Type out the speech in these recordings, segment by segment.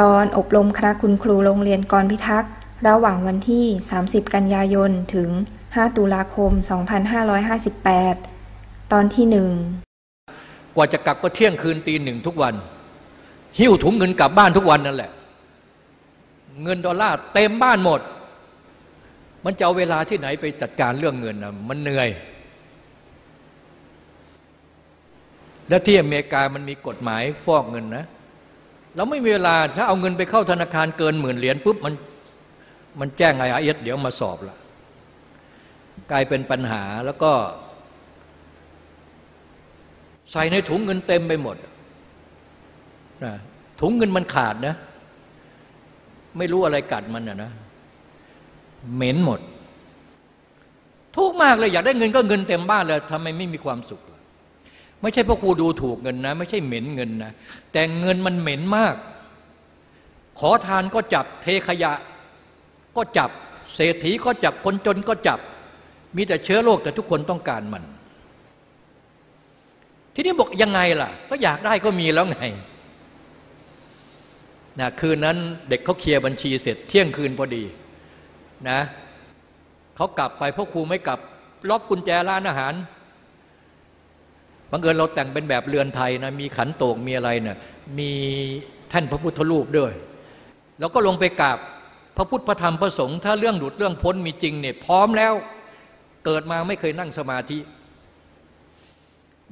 ตอนอบรมคณะคุณครูโรงเรียนกรพิทักษ์ ระหว่างวันที่ 30 กันยายน ถึง 5 ตุลาคม 2558 ตอนที่หนึ่งกว่าจะกลับก็เที่ยงคืนตีหนึ่งทุกวัน หิ้วถุงเงินกลับบ้านทุกวันนั่นแหละ เงินดอลลาร์เต็มบ้านหมด มันจะเอาเวลาที่ไหนไปจัดการเรื่องเงินนะมันเหนื่อย และที่อเมริกามันมีกฎหมายฟอกเงินนะ เราไม่มีเวลาถ้าเอาเงินไปเข้าธนาคารเกินหมื่นเหรียญปุ๊บมันมันแจ้งไอเอสเดี๋ยวมาสอบละกลายเป็นปัญหาแล้วก็ ใส่ในถุงเงินเต็มไปหมดนะถุงเงินมันขาดนะ ไม่รู้อะไรกัดมันนะนะเหม็นหมด ทุกมากเลยอยากได้เงินก็เงินเต็มบ้านเลยทำไมไม่มีความสุข ไม่ใช่พ่อครูดูถูกเงินนะ ไม่ใช่เหม็นเงินนะแต่เงินมันเหม็นมาก ขอทานก็จับเทขยะ ก็จับเศรษฐีก็จับคนจนก็จับ มีแต่เชื้อโรคแต่ทุกคนต้องการมัน ทีนี้บอกยังไงล่ะ ก็อยากได้ก็มีแล้วไงนะคืนนั้นเด็กเขาเคลียร์บัญชีเสร็จเที่ยงคืนพอดีนะเขากลับไปพ่อครูไม่กลับล็อกกุญแจร้านอาหาร บังเอิญเราแต่งเป็นแบบเรือนไทยนะมีขันโตกมีอะไรเนะี่ยมีท่านพระพุทธรูปด้วย แล้วก็ลงไปกราบพระพุทธพระธรรมพระสงฆ์ถ้าเรื่องหลุดเรื่องพ้นมีจริงเนี่ยพร้อมแล้วเกิดมาไม่เคยนั่งสมาธิ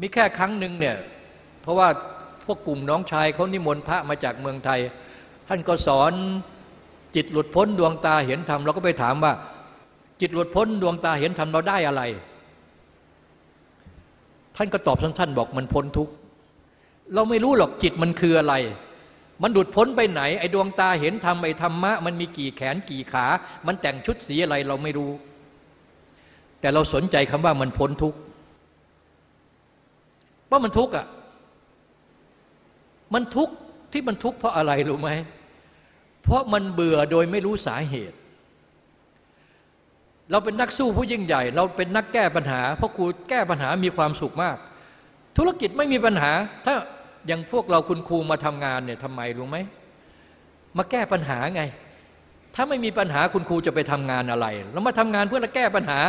มีแค่ครั้งหนึ่งเนี่ยเพราะว่าพวกกลุ่มน้องชายเขานิมนต์พระมาจากเมืองไทย ท่านก็สอนจิตหลุดพ้นดวงตาเห็นธรรมเราก็ไปถามว่า จิตหลุดพ้นดวงตาเห็นธรรมเราได้อะไร ท่านก็ตอบสั้นๆ บอกมันพ้นทุกข์เราไม่รู้หรอกจิตมันคืออะไร มันหลุดพ้นไปไหน ไอ้ดวงตาเห็นธรรมไอ้ธรรมะ มันมีกี่แขนกี่ขา มันแต่งชุดสีอะไรเราไม่รู้ แต่เราสนใจคำว่ามันพ้นทุกข์ว่ามันทุกข์อะมันทุกข์ที่มันทุกข์เพราะอะไรรู้ไหมเพราะมันเบื่อโดยไม่รู้สาเหตุ เราเป็นนักสู้ผู้ยิ่งใหญ่ เราเป็นนักแก้ปัญหา เพราะครูแก้ปัญหามีความสุขมาก ธุรกิจไม่มีปัญหา ถ้าอย่างพวกเราคุณครูมาทำงานเนี่ยทำไมรู้ไหมมาแก้ปัญหาไง ถ้าไม่มีปัญหาคุณครูจะไปทำงานอะไรเรามาทำงานเพื่อแก้ปัญหา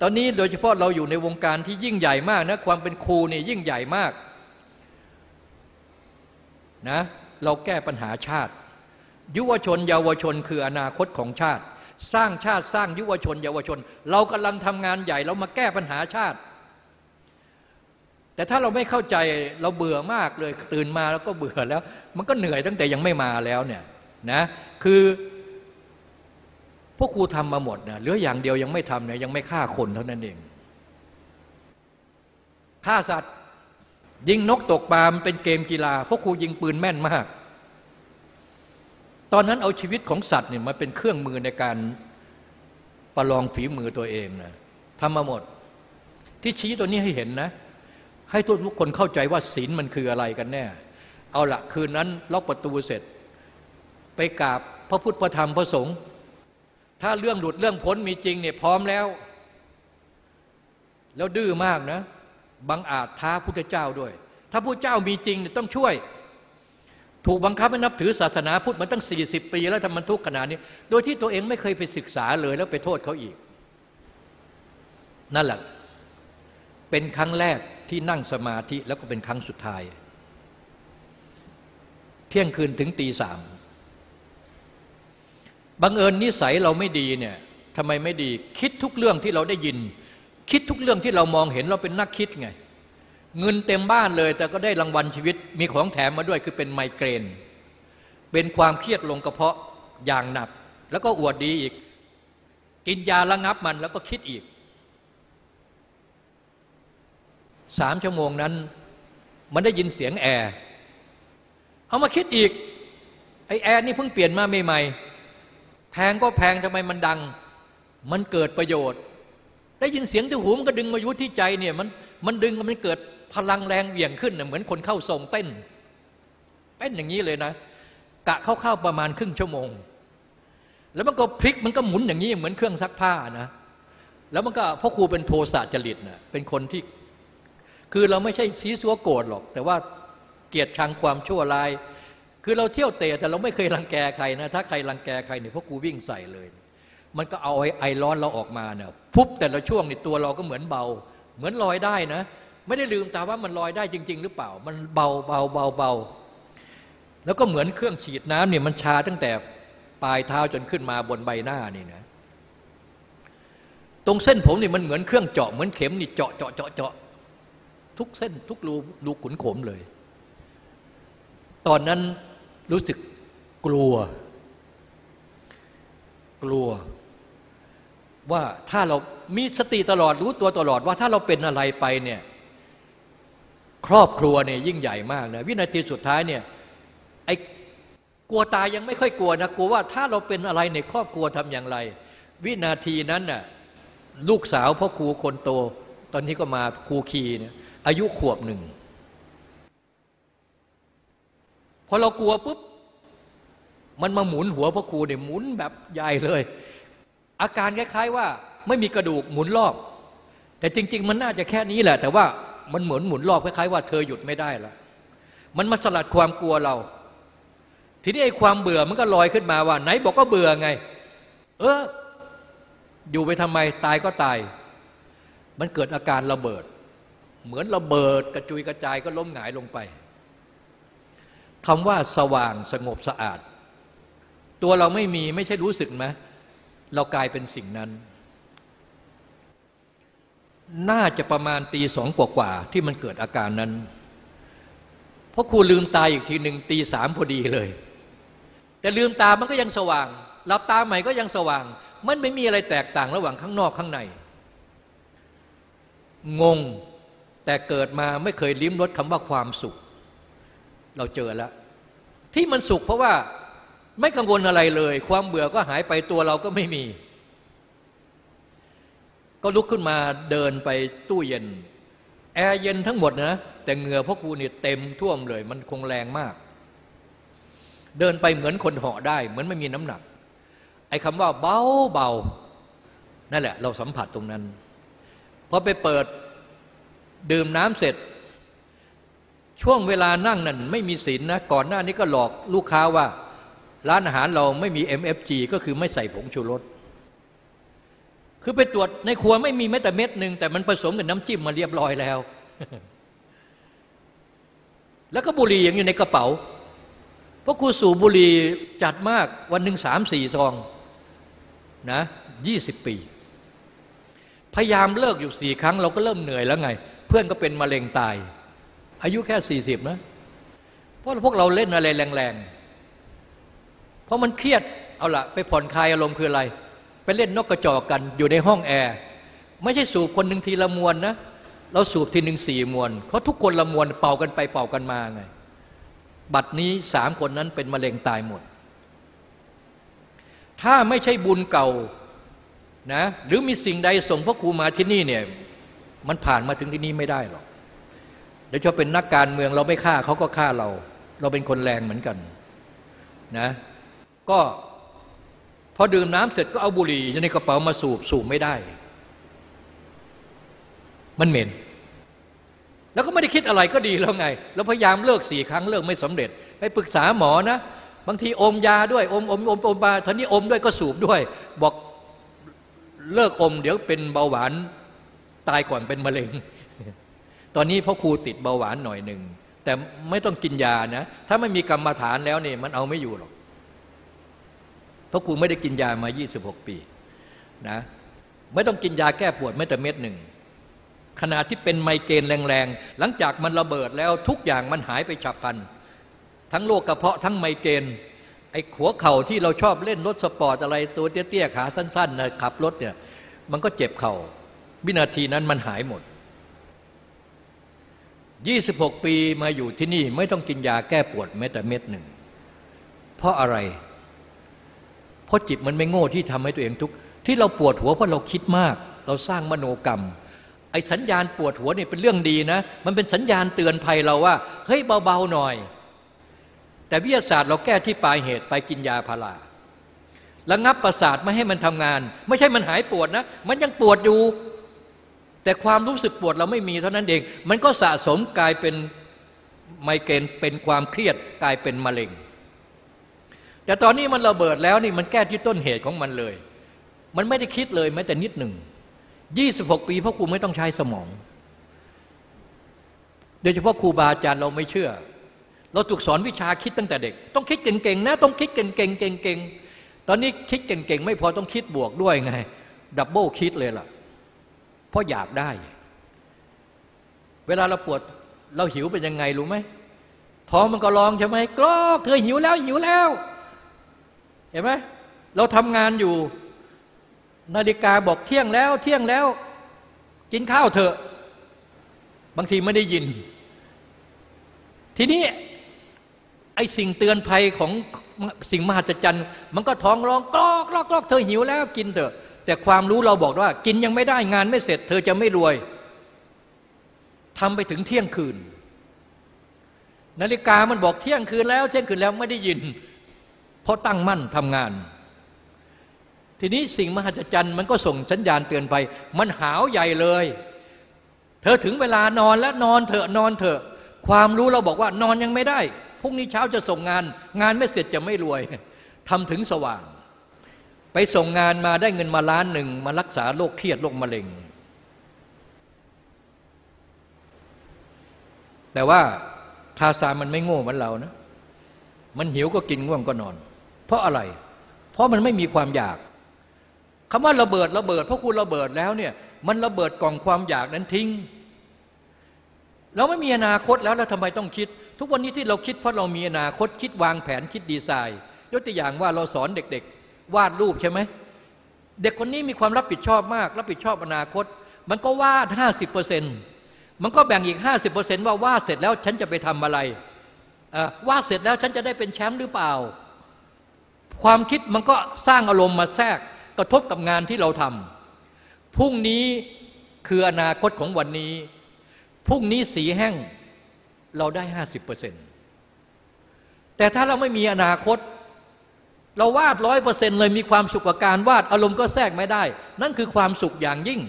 ตอนนี้โดยเฉพาะเราอยู่ในวงการที่ยิ่งใหญ่มากนะความเป็นครูเนี่ยยิ่งใหญ่มากนะเราแก้ปัญหาชาติ ยุวชนเยาวชนคืออนาคตของชาติ สร้างชาติสร้างยุวชน เยาวชน เรากำลังทำงานใหญ่เรามาแก้ปัญหาชาติ แต่ถ้าเราไม่เข้าใจเราเบื่อมากเลยตื่นมาแล้วก็เบื่อแล้ว มันก็เหนื่อยตั้งแต่ยังไม่มาแล้วเนี่ยนะคือพวกครูทำมาหมดนะเหลืออย่างเดียวยังไม่ทำเนี่ยยังไม่ฆ่าคนเท่านั้นเองฆ่าสัตว์ ยิงนกตกปลาเป็นเกมกีฬาพวกครูยิงปืนแม่นมาก ตอนนั้นเอาชีวิตของสัตว์เนี่ยมาเป็นเครื่องมือในการประลองฝีมือตัวเองนะทำมาหมด ที่ชี้ตัวนี้ให้เห็นนะ ให้ทุกคนเข้าใจว่าศีลมันคืออะไรกันแน่ เอาละคืนนั้นล็อกประตูเสร็จ ไปกราบพระพุทธพระธรรมพระสงฆ์ถ้าเรื่องหลุดเรื่องพ้นมีจริงเนี่ยพร้อมแล้ว แล้วดื้อมากนะ บังอาจท้าพุทธเจ้าด้วย ถ้าพุทธเจ้ามีจริงเนี่ยต้องช่วย ถูกบังคับให้นับถือศาสนาพุทธมาตั้ง 40 ปี แล้วทำมันทุกข์ขนาดนี้ โดยที่ตัวเองไม่เคยไปศึกษาเลยแล้วไปโทษเขาอีก นั่นแหละเป็นครั้งแรกที่นั่งสมาธิแล้วก็เป็นครั้งสุดท้าย เที่ยงคืนถึงตีสามบังเอิญนิสัยเราไม่ดีเนี่ยทำไมไม่ดี คิดทุกเรื่องที่เราได้ยิน คิดทุกเรื่องที่เรามองเห็นเราเป็นนักคิดไง เงินเต็มบ้านเลย แต่ก็ได้รางวัลชีวิตมีของแถมมาด้วยคือเป็นไมเกรน เป็นความเครียดลงกระเพาะอย่างหนัก แล้วก็อวดดีอีก กินยาระงับมันแล้วก็คิดอีกสามชั่วโมงนั้น มันได้ยินเสียงแอร์เอามาคิดอีก ไอแอร์นี่เพิ่งเปลี่ยนมาใหม่ๆแพงก็แพงทำไมมันดัง มันเกิดประโยชน์ ได้ยินเสียงที่หูมันก็ดึงมายุที่ใจเนี่ยมันมันดึงมันเกิด พลังแรงเหวี่ยงขึ้นเหมือนคนเข้าทรงเต้นเต้นอย่างนี้เลยนะ กะเข้าๆประมาณครึ่งชั่วโมง แล้วมันก็พลิกมันก็หมุนอย่างนี้เหมือนเครื่องซักผ้านะแล้วมันก็พ่อครูเป็นโทสะจริตนะเป็นคนที่ คือเราไม่ใช่ซีซัวโกรธหรอก แต่ว่าเกียรติชังความชั่วร้าย คือเราเที่ยวเตะแต่เราไม่เคยรังแกใครนะ ถ้าใครรังแกใครเนี่ยพวกกูวิ่งใส่เลย มันก็เอาไอ้ไอร้อนเราออกมาเนี่ยปุ๊บแต่ละช่วงนี่ตัวเราก็เหมือนเบา เหมือนลอยได้นะ ไม่ได้ลืมตาว่ามันลอยได้จริง ๆ หรือเปล่า มันเบาเบาเบาเบาแล้วก็เหมือนเครื่องฉีดน้ำเนี่ยมันชาตั้งแต่ปลายเท้าจนขึ้นมาบนใบหน้านี่นะตรงเส้นผมนี่มันเหมือนเครื่องเจาะเหมือนเข็มนี่เจาะเจาะเจาะเจาะทุกเส้นทุกรูรูขุนขมเลย ตอนนั้นรู้สึกกลัว กลัว ว่าถ้าเรามีสติตลอดรู้ตัวตลอดว่าถ้าเราเป็นอะไรไปเนี่ย ครอบครัวเนี่ยยิ่งใหญ่มากนะวินาทีสุดท้ายเนี่ยไอ้กลัวตายยังไม่ค่อยกลัวนะกลัวว่าถ้าเราเป็นอะไรในครอบครัวทำอย่างไร วินาทีนั้นน่ะลูกสาวพ่อครูคนโต ตอนนี้ก็มาครูคีเนี่ยอายุขวบหนึ่งพอเรากลัวปุ๊บมันมาหมุนหัวพ่อครูเนี่ยหมุนแบบใหญ่เลย อาการคล้ายๆว่าไม่มีกระดูกหมุนรอบ แต่จริง ๆ มันน่าจะแค่นี้แหละ แต่ว่า มันเหมือนหมุนรอบคล้ายๆว่าเธอหยุดไม่ได้ละมันมาสลัดความกลัวเรา ทีนี้ไอ้ความเบื่อมันก็ลอยขึ้นมาว่า ไหนบอกก็เบื่อไง เออ อยู่ไปทำไมตายก็ตาย มันเกิดอาการระเบิด เหมือนระเบิดกระจุยกระจายก็ล้มหงายลงไปคำว่าสว่างสงบสะอาด ตัวเราไม่มีไม่ใช่รู้สึกไหมเรากลายเป็นสิ่งนั้น น่าจะประมาณตีสองกว่าๆที่มันเกิดอาการนั้น เพราะครูลืมตาอีกทีหนึ่งตีสามพอดีเลย แต่ลืมตามันก็ยังสว่างหลับตาใหม่ก็ยังสว่าง มันไม่มีอะไรแตกต่างระหว่างข้างนอกข้างใน งงแต่เกิดมาไม่เคยลิ้มรสคำว่าความสุข เราเจอแล้ว ที่มันสุขเพราะว่าไม่กังวลอะไรเลย ความเบื่อก็หายไปตัวเราก็ไม่มี ก็ลุกขึ้นมาเดินไปตู้เย็น แอร์เย็นทั้งหมดนะ แต่เหงื่อพ่อครูนี่เต็มท่วมเลย มันคงแรงมาก เดินไปเหมือนคนเหาะได้ เหมือนไม่มีน้ำหนัก ไอ้คำว่าเบาเบานั่นแหละ เราสัมผัสตรงนั้นพอไปเปิดดื่มน้ำเสร็จ ช่วงเวลานั่งนั่นไม่มีศีลนนะก่อนหน้านี้ก็หลอกลูกค้าว่า ร้านอาหารเราไม่มี MFG ก็คือไม่ใส่ผงชูรส คือไปตรวจในครัวไม่มีแม้แต่เม็ดหนึ่งแต่มันผสมกับน้ำจิ้มมาเรียบร้อยแล้ว แล้วก็บุหรี่ยังอยู่ในกระเป๋าเพราะครูสูบบุหรี่จัดมากวันหนึ่งสามสี่ซองนะยี่สิบปี พยายามเลิกอยู่สี่ครั้งเราก็เริ่มเหนื่อยแล้วไง เพื่อนก็เป็นมะเร็งตาย อายุแค่สี่สิบนะเพราะพวกเราเล่นอะไรแรงๆ เพราะมันเครียดเอาละไปผ่อนคลายอารมณ์คืออะไร ไปเล่นนกกระจอกกันอยู่ในห้องแอร์ไม่ใช่สูบคนหนึ่งทีละมวนนะเราสูบทีหนึ่งสี่มวนเขาทุกคนละมวนเป่ากันไปเป่ากันมาไง บัดนี้สามคนนั้นเป็นมะเร็งตายหมด ถ้าไม่ใช่บุญเก่านะหรือมีสิ่งใดส่งพระครูมาที่นี่เนี่ยมันผ่านมาถึงที่นี่ไม่ได้หรอกเดี๋ยวจะเป็นนักการเมืองเราไม่ฆ่าเขาก็ฆ่าเรา เราเป็นคนแรงเหมือนกันนะก็ พอดื่มน้ำเสร็จก็เอาบุหรี่ในกระเป๋ามาสูบสูบไม่ได้ มันเหม็น แล้วก็ไม่ได้คิดอะไรก็ดีแล้วไง แล้วพยายามเลิกสี่ครั้งเลิกไม่สำเร็จ ไปปรึกษาหมอนะ บางทีอมยาด้วย อมอมอมอมมาท่านี้อมด้วยก็สูบด้วย บอกเลิกอม เดี๋ยวเป็นเบาหวานตายก่อนเป็นมะเร็ง ตอนนี้พ่อครูติดเบาหวานหน่อยหนึ่งแต่ไม่ต้องกินยานะ ถ้าไม่มีกรรมฐานแล้วเนี่ยมันเอาไม่อยู่หรอก เพราะกูไม่ได้กินยามา 26 ปีนะไม่ต้องกินยาแก้ปวดแม้แต่เม็ดหนึ่งขณะที่เป็นไมเกรนแรงๆ หลังจากมันระเบิดแล้วทุกอย่างมันหายไปฉับพลัน ทั้งโรคกระเพาะทั้งไมเกรนไอ้หัวเข่าที่เราชอบเล่นรถสปอร์ตอะไรตัวเตี้ยๆขาสั้นๆนะขับรถเนี่ยมันก็เจ็บเขา่าวินาทีนั้นมันหายหมด 26 ปีมาอยู่ที่นี่ไม่ต้องกินยาแก้ปวดแม้แต่เม็ดหนึ่ง เพราะอะไร เพราะจิตมันไม่โง่ที่ทำให้ตัวเองทุกข์ที่เราปวดหัวเพราะเราคิดมาก เราสร้างมโนกรรม ไอ้สัญญาณปวดหัวเนี่ยเป็นเรื่องดีนะ มันเป็นสัญญาณเตือนภัยเราว่าเฮ้ยเบาๆหน่อย แต่วิทยาศาสตร์เราแก้ที่ปลายเหตุไปกินยาพาราระงับประสาทไม่ให้มันทำงาน ไม่ใช่มันหายปวดนะ มันยังปวดอยู่ แต่ความรู้สึกปวดเราไม่มีเท่านั้นเอง มันก็สะสมกลายเป็นไมเกรนเป็นความเครียดกลายเป็นมะเร็ง แต่ตอนนี้มันระเบิดแล้วนี่มันแก้ที่ต้นเหตุของมันเลย มันไม่ได้คิดเลยแม้แต่นิดหนึ่งยี่สิบหกปีพ่อครูไม่ต้องใช้สมอง โดยเฉพาะครูบาอาจารย์เราไม่เชื่อ เราถูกสอนวิชาคิดตั้งแต่เด็ก ต้องคิดเก่งๆนะ ต้องคิดเก่งๆเก่งๆตอนนี้คิดเก่งๆไม่พอต้องคิดบวกด้วยไง ดับเบิลคิดเลยล่ะ เพราะอยากได้ เวลาเราปวดเราหิวเป็นยังไงรู้ไหมท้องมันก็ร้องใช่ไหมกรอกเธอหิวแล้วหิวแล้ว เห็นไหมเราทำงานอยู่ นาฬิกาบอกเที่ยงแล้วเที่ยงแล้ว กินข้าวเถอะ บางทีไม่ได้ยิน ทีนี้ไอ้สิ่งเตือนภัยของสิ่งมหัศจรรย์ มันก็ท้องร้องกรอกกรอกกรอกเธอหิวแล้วกินเถอะ แต่ความรู้เราบอกว่า กินยังไม่ได้งานไม่เสร็จ เธอจะไม่รวยทำไปถึงเที่ยงคืน นาฬิกามันบอกเที่ยงคืนแล้ว เที่ยงคืนแล้วไม่ได้ยิน เพราะตั้งมั่นทำงาน ทีนี้สิ่งมหัศจรรย์มันก็ส่งสัญญาณเตือนไป มันหาวใหญ่เลย เธอถึงเวลานอนแล้วนอนเถอะนอนเถอะ ความรู้เราบอกว่านอนยังไม่ได้พรุ่งนี้เช้าจะส่งงาน งานไม่เสร็จจะไม่รวยทำถึงสว่าง ไปส่งงานมาได้เงินมาล้านหนึ่งมารักษาโรคเครียดโรคมะเร็ง แต่ว่าทาซามันไม่โง่เหมือนเรานะ มันหิวก็กินง่วงก็นอน เพราะอะไร เพราะมันไม่มีความอยากคำว่าระเบิดระเบิด เพราะคุณระเบิดแล้วเนี่ยมันระเบิดกล่องความอยากนั้นทิ้ง เราไม่มีอนาคตแล้วแล้วทำไมต้องคิด ทุกวันนี้ที่เราคิดเพราะเรามีอนาคตคิดวางแผนคิดดีไซน์ ยกตัวอย่างว่าเราสอนเด็กๆ วาดรูปใช่ไหมเด็กคนนี้มีความรับผิดชอบมาก รับผิดชอบอนาคต มันก็วาดห้าสิบเปอร์เซ็นต์มันก็แบ่งอีก 50%ว่าวาดเสร็จแล้วฉันจะไปทำอะไรวาดเสร็จแล้วฉันจะได้เป็นแชมป์หรือเปล่า ความคิดมันก็สร้างอารมณ์มาแทรกกระทบกับงานที่เราทำพรุ่งนี้คืออนาคตของวันนี้พรุ่งนี้สีแห้งเราได้50%แต่ถ้าเราไม่มีอนาคต เราวาดร้อยเปอร์เซ็นต์เลยมีความสุขกับการวาดอารมณ์ก็แทรกไม่ได้ นั่นคือความสุขอย่างยิ่ง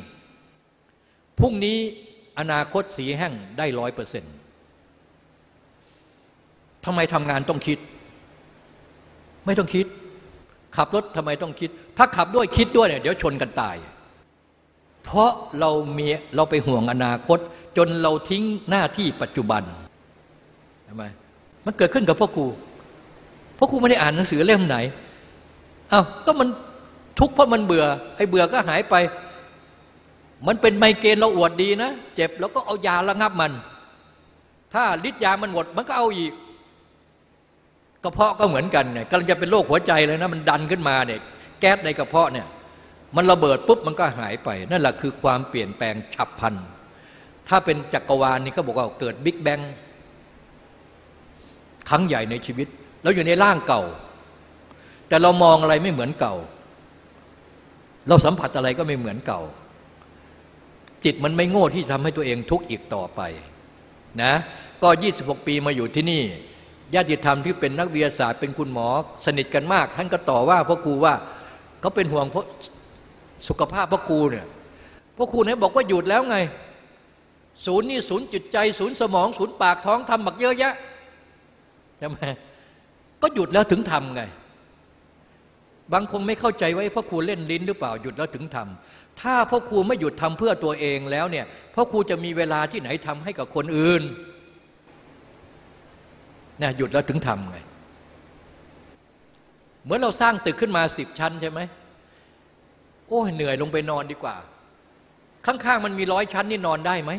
พรุ่งนี้อนาคตสีแห้งได้ร้อยเปอร์เซ็นต์ทำไมทำงานต้องคิด ไม่ต้องคิด ขับรถทำไมต้องคิด ถ้าขับด้วยคิดด้วยเนี่ยเดี๋ยวชนกันตาย เพราะเรามีเราไปห่วงอนาคต จนเราทิ้งหน้าที่ปัจจุบันทำไมมันเกิดขึ้นกับพ่อครูพ่อครูไม่ได้อ่านหนังสือเล่มไหนเอา้าก็มันทุกข์เพราะมันเบื่อ ไอ้เบื่อก็หายไป มันเป็นไมเกรนเราอวดดีนะ เจ็บแล้วก็เอายาระงับมัน ถ้าฤทธิ์ยามันหมดมันก็เอาอีก ระเพาะก็เหมือนกันเนี่ยกำลังจะเป็นโรคหัวใจเลยนะมันดันขึ้นมาเนี่ยแก๊สในกระเพาะเนี่ยมันระเบิดปุ๊บมันก็หายไป นั่นแหละคือความเปลี่ยนแปลงฉับพลัน ถ้าเป็นจักรวาลนี่เขาบอกว่าเกิดบิ๊กแบงครั้งใหญ่ในชีวิตเราอยู่ในร่างเก่า แต่เรามองอะไรไม่เหมือนเก่า เราสัมผัสอะไรก็ไม่เหมือนเก่า จิตมันไม่โง่ที่ทำให้ตัวเองทุกข์อีกต่อไปนะก็ 26 ปีมาอยู่ที่นี่ ญาติธรรมที่เป็นนักวิทยาศาสตร์เป็นคุณหมอสนิทกันมาก ท่านก็ต่อว่าพ่อครูว่าเขาเป็นห่วงเพราะสุขภาพพ่อครูเนี่ยพ่อครูเนี่ยบอกว่าหยุดแล้วไง ศูนย์นี่ศูนย์จิตใจศูนย์สมอง ศูนย์ปากท้องทำบักเยอะแยะใช่ไหมก็หยุดแล้วถึงทำไง บางคงไม่เข้าใจว่าพ่อครูเล่นลิ้นหรือเปล่าหยุดแล้วถึงทำถ้าพ่อครูไม่หยุดทำเพื่อตัวเองแล้วเนี่ยพ่อครูจะมีเวลาที่ไหนทำให้กับคนอื่น นะหยุดแล้วถึงทำไง เหมือนเราสร้างตึกขึ้นมาสิบชั้นใช่ไหมโอ้เหนื่อยลงไปนอนดีกว่า ข้างๆมันมีร้อยชั้นนี่นอนได้ไหม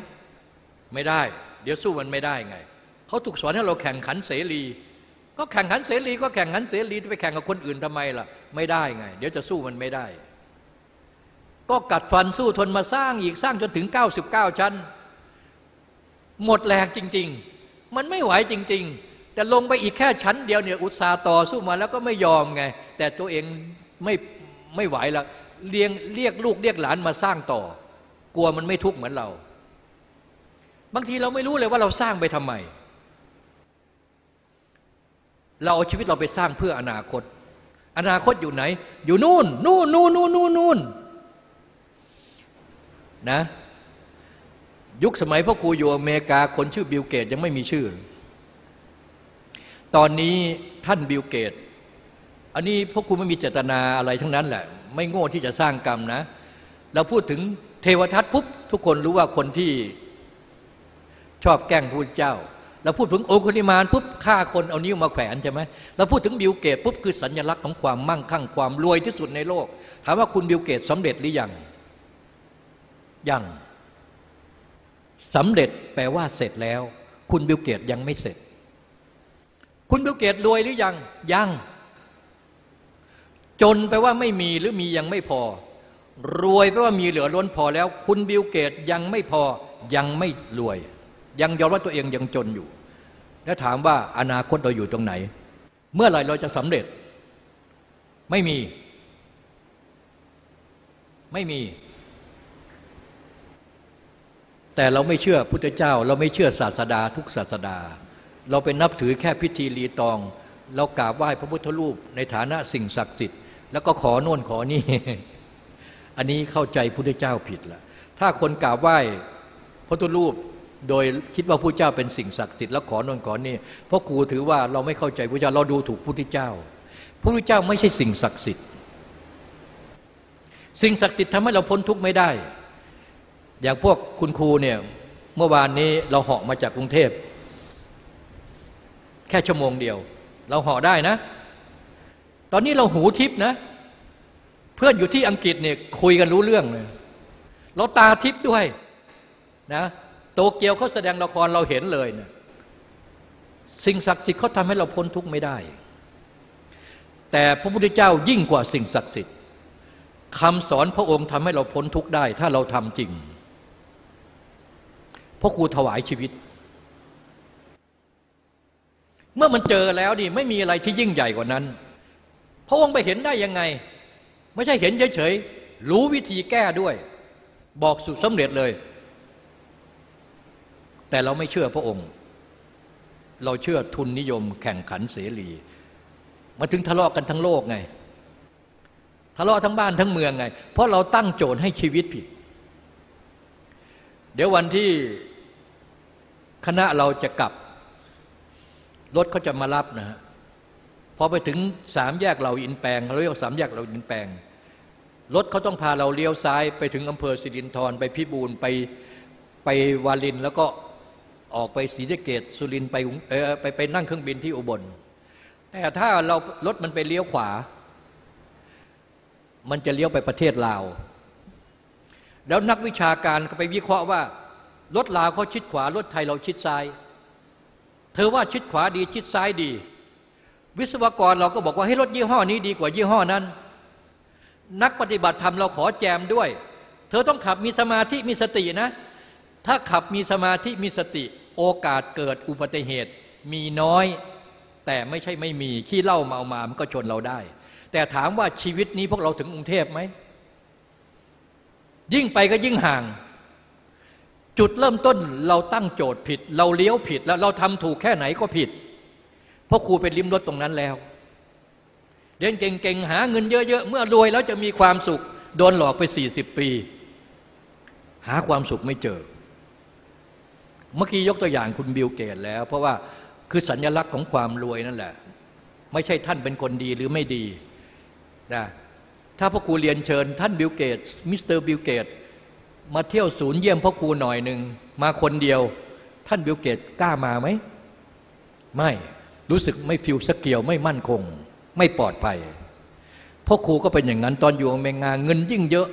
ไม่ได้ เดี๋ยวสู้มันไม่ได้ไงเขาถูกสอนให้เราแข่งขันเสรี ก็แข่งขันเสรี ก็แข่งขันเสรีจะไปแข่งกับคนอื่นทำไมล่ะ ไม่ได้ไง เดี๋ยวจะสู้มันไม่ได้ ก็กัดฟันสู้ทนมาสร้างอีกสร้างจนถึง 99 ชั้น หมดแรงจริง ๆ มันไม่ไหวจริง ๆ แต่ลงไปอีกแค่ชั้นเดียวเนี่ยอุตสาต่อสู้มาแล้วก็ไม่ยอมไง แต่ตัวเองไม่ไม่ไหวแล้วเรียงเรียกลูกเรียกหลานมาสร้างต่อ กลัวมันไม่ทุกข์เหมือนเรา บางทีเราไม่รู้เลยว่าเราสร้างไปทำไม เราเอาชีวิตเราไปสร้างเพื่ออนาคต อนาคตอยู่ไหน อยู่นู่นนู่นนู่นนู่นนู่นนู่นนะ ยุคสมัยพ่อครูอยู่อเมริกาคนชื่อบิลเกตยังไม่มีชื่อ ตอนนี้ท่านบิลเกต อันนี้พวกคุณไม่มีเจตนาอะไรทั้งนั้นแหละ ไม่โง่ที่จะสร้างกรรมนะ เราพูดถึงเทวทัตปุ๊บทุกคนรู้ว่าคนที่ชอบแกล้งพระเจ้า เราพูดถึงองคุลิมาลปุ๊บฆ่าคนเอานิ้วมาแขวนใช่ไหมเราพูดถึงบิลเกตปุ๊บคือสัญลักษณ์ของความมั่งคั่งความรวยที่สุดในโลก ถามว่าคุณบิลเกตสำเร็จหรือยังยังสำเร็จแปลว่าเสร็จแล้ว คุณบิลเกตยังไม่เสร็จ คุณบิลเกตรวยหรือยัง ยัง จนแปลว่าไม่มีหรือมียังไม่พอ รวยแปลว่ามีเหลือล้นพอแล้ว คุณบิลเกตยังไม่พอยังไม่รวย ยังยอมว่าตัวเองยังจนอยู่ แล้วถามว่าอนาคตเราอยู่ตรงไหน เมื่อไหร่เราจะสำเร็จ ไม่มี ไม่มี แต่เราไม่เชื่อพุทธเจ้า เราไม่เชื่อศาสดาทุกศาสดา เราเป็นนับถือแค่พิธีรีตอง เรากราบไหว้พระพุทธรูปในฐานะสิ่งศักดิ์สิทธิ์ แล้วก็ขอโน่นขอนี่ อันนี้เข้าใจพุทธเจ้าผิดละถ้าคนกราบไหว้พระพุทธรูปโดยคิดว่าพระเจ้าเป็นสิ่งศักดิ์สิทธิ์แล้วขอนนขอนี่เพราะครูถือว่าเราไม่เข้าใจพระเจ้าเราดูถูกพระพุทธเจ้าพระพุทธเจ้าไม่ใช่สิ่งศักดิ์สิทธิ์ สิ่งศักดิ์สิทธิ์ทำให้เราพ้นทุกข์ไม่ได้ อย่างพวกคุณครูเนี่ยเมื่อวานนี้เราเหาะมาจากกรุงเทพ แค่ชั่วโมงเดียว เราหาะได้นะ ตอนนี้เราหูทิพนะ เพื่อนอยู่ที่อังกฤษเนี่ยคุยกันรู้เรื่องเลยเราตาทิพด้วยนะโตเกียวเขาแสดงละครเราเห็นเลยนะสิ่งศักดิ์สิทธิ์เขาทำให้เราพ้นทุกข์ไม่ได้ แต่พระพุทธเจ้ายิ่งกว่าสิ่งศักดิ์สิทธิ์คำสอนพระองค์ทำให้เราพ้นทุกข์ได้ ถ้าเราทำจริงพราะครูถวายชีวิต เมื่อมันเจอแล้วนี่ไม่มีอะไรที่ยิ่งใหญ่กว่านั้น พระองค์ไปเห็นได้ยังไง ไม่ใช่เห็นเฉยๆรู้วิธีแก้ด้วย บอกสุดสำเร็จเลย แต่เราไม่เชื่อพระองค์ เราเชื่อทุนนิยมแข่งขันเสรีมาถึงทะเลาะกันทั้งโลกไง ทะเลาะทั้งบ้านทั้งเมืองไง เพราะเราตั้งโจทย์ให้ชีวิตผิด เดี๋ยววันที่คณะเราจะกลับ รถเขาจะมารับนะฮะพอไปถึงสามแยกเราอินแปลงเราเรียกสามแยกเราอินแปลงรถเขาต้องพาเราเลี้ยวซ้ายไปถึงอำเภอสิรินธรไปพิบูลไปไปวาลินแล้วก็ออกไปศรีสะเกดสุรินไปเออไปไปนั่งเครื่องบินที่อุบล แต่ถ้าเรารถมันไปเลี้ยวขวา มันจะเลี้ยวไปประเทศลาว แล้วนักวิชาการก็ไปวิเคราะห์ว่า รถลาวเขาชิดขวา รถไทยเราชิดซ้าย เธอว่าชิดขวาดีชิดซ้ายดี วิศวกรเราก็บอกว่าให้รถยี่ห้อนี้ดีกว่ายี่ห้อนั้น นักปฏิบัติธรรมเราขอแจมด้วย เธอต้องขับมีสมาธิมีสตินะ ถ้าขับมีสมาธิมีสติ โอกาสเกิดอุบัติเหตุมีน้อย แต่ไม่ใช่ไม่มีขี้เล่าเมามามันก็ชนเราได้ แต่ถามว่าชีวิตนี้พวกเราถึงกรุงเทพไหมยิ่งไปก็ยิ่งห่าง จุดเริ่มต้นเราตั้งโจทย์ผิด เราเลี้ยวผิดแล้วเราทำถูกแค่ไหนก็ผิด เพราะครูเป็นริมรถตรงนั้นแล้วเรียนเก่งๆหาเงินเยอะๆ เมื่อรวยแล้วจะมีความสุข โดนหลอกไปสี่สิบปี หาความสุขไม่เจอ เมื่อกี้ยกตัวอย่างคุณบิลเกตแล้ว เพราะว่าคือสัญลักษณ์ของความรวยนั่นแหละ ไม่ใช่ท่านเป็นคนดีหรือไม่ดีนะถ้าพ่อครูเรียนเชิญท่านบิลเกตมิสเตอร์บิลเกต มาเที่ยวศูนย์เยี่ยมพ่อครูหน่อยหนึ่งมาคนเดียว ท่านบิลเกตกล้ามาไหม ไม่รู้สึกไม่ feel secure ไม่มั่นคง ไม่ปลอดภัยพ่อครูก็เป็นอย่างนั้นตอนอยู่อเมริกาเงินยิ่งเยอะ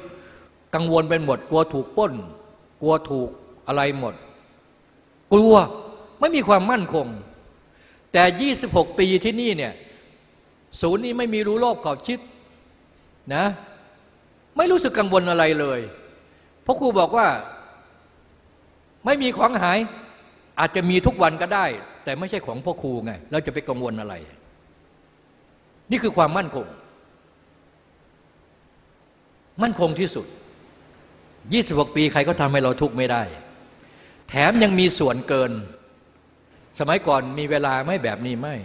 กังวลเป็นหมดกลัวถูกป้น กลัวถูกอะไรหมด กลัวไม่มีความมั่นคง แต่ 26 ปีที่นี่เนี่ยศูนย์นี้ไม่มีรู้โลกขอบชิดนะ ไม่รู้สึกกังวลอะไรเลย พราะครูบอกว่า ไม่มีของหาย อาจจะมีทุกวันก็ได้ แต่ไม่ใช่ของพ่อครูไง เราจะไปกังวลอะไร นี่คือความมั่นคง มั่นคงที่สุด 26 ปีใครก็ทำให้เราทุกข์ไม่ได้ แถมยังมีส่วนเกิน สมัยก่อนมีเวลาไม่แบบนี้ไม่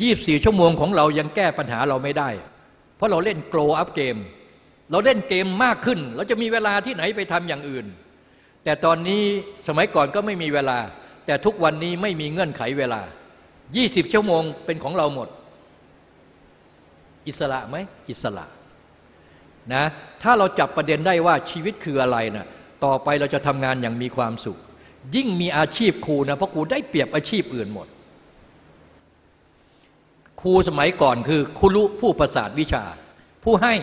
ยี่บสี่ชั่วโมงของเรายังแก้ปัญหาเราไม่ได้ เพราะเราเล่นโกลอัพเกม เราเล่นเกมมากขึ้น เราจะมีเวลาที่ไหนไปทำอย่างอื่น แต่ตอนนี้สมัยก่อนก็ไม่มีเวลา แต่ทุกวันนี้ไม่มีเงื่อนไขเวลา 20 ชั่วโมงเป็นของเราหมด อิสระไหมอิสระนะถ้าเราจับประเด็นได้ว่าชีวิตคืออะไรนะต่อไปเราจะทำงานอย่างมีความสุข ยิ่งมีอาชีพครูนะเพราะครูได้เปรียบอาชีพอื่นหมดครูสมัยก่อนคือครูรู้ผู้ประสาทวิชา ผู้ให้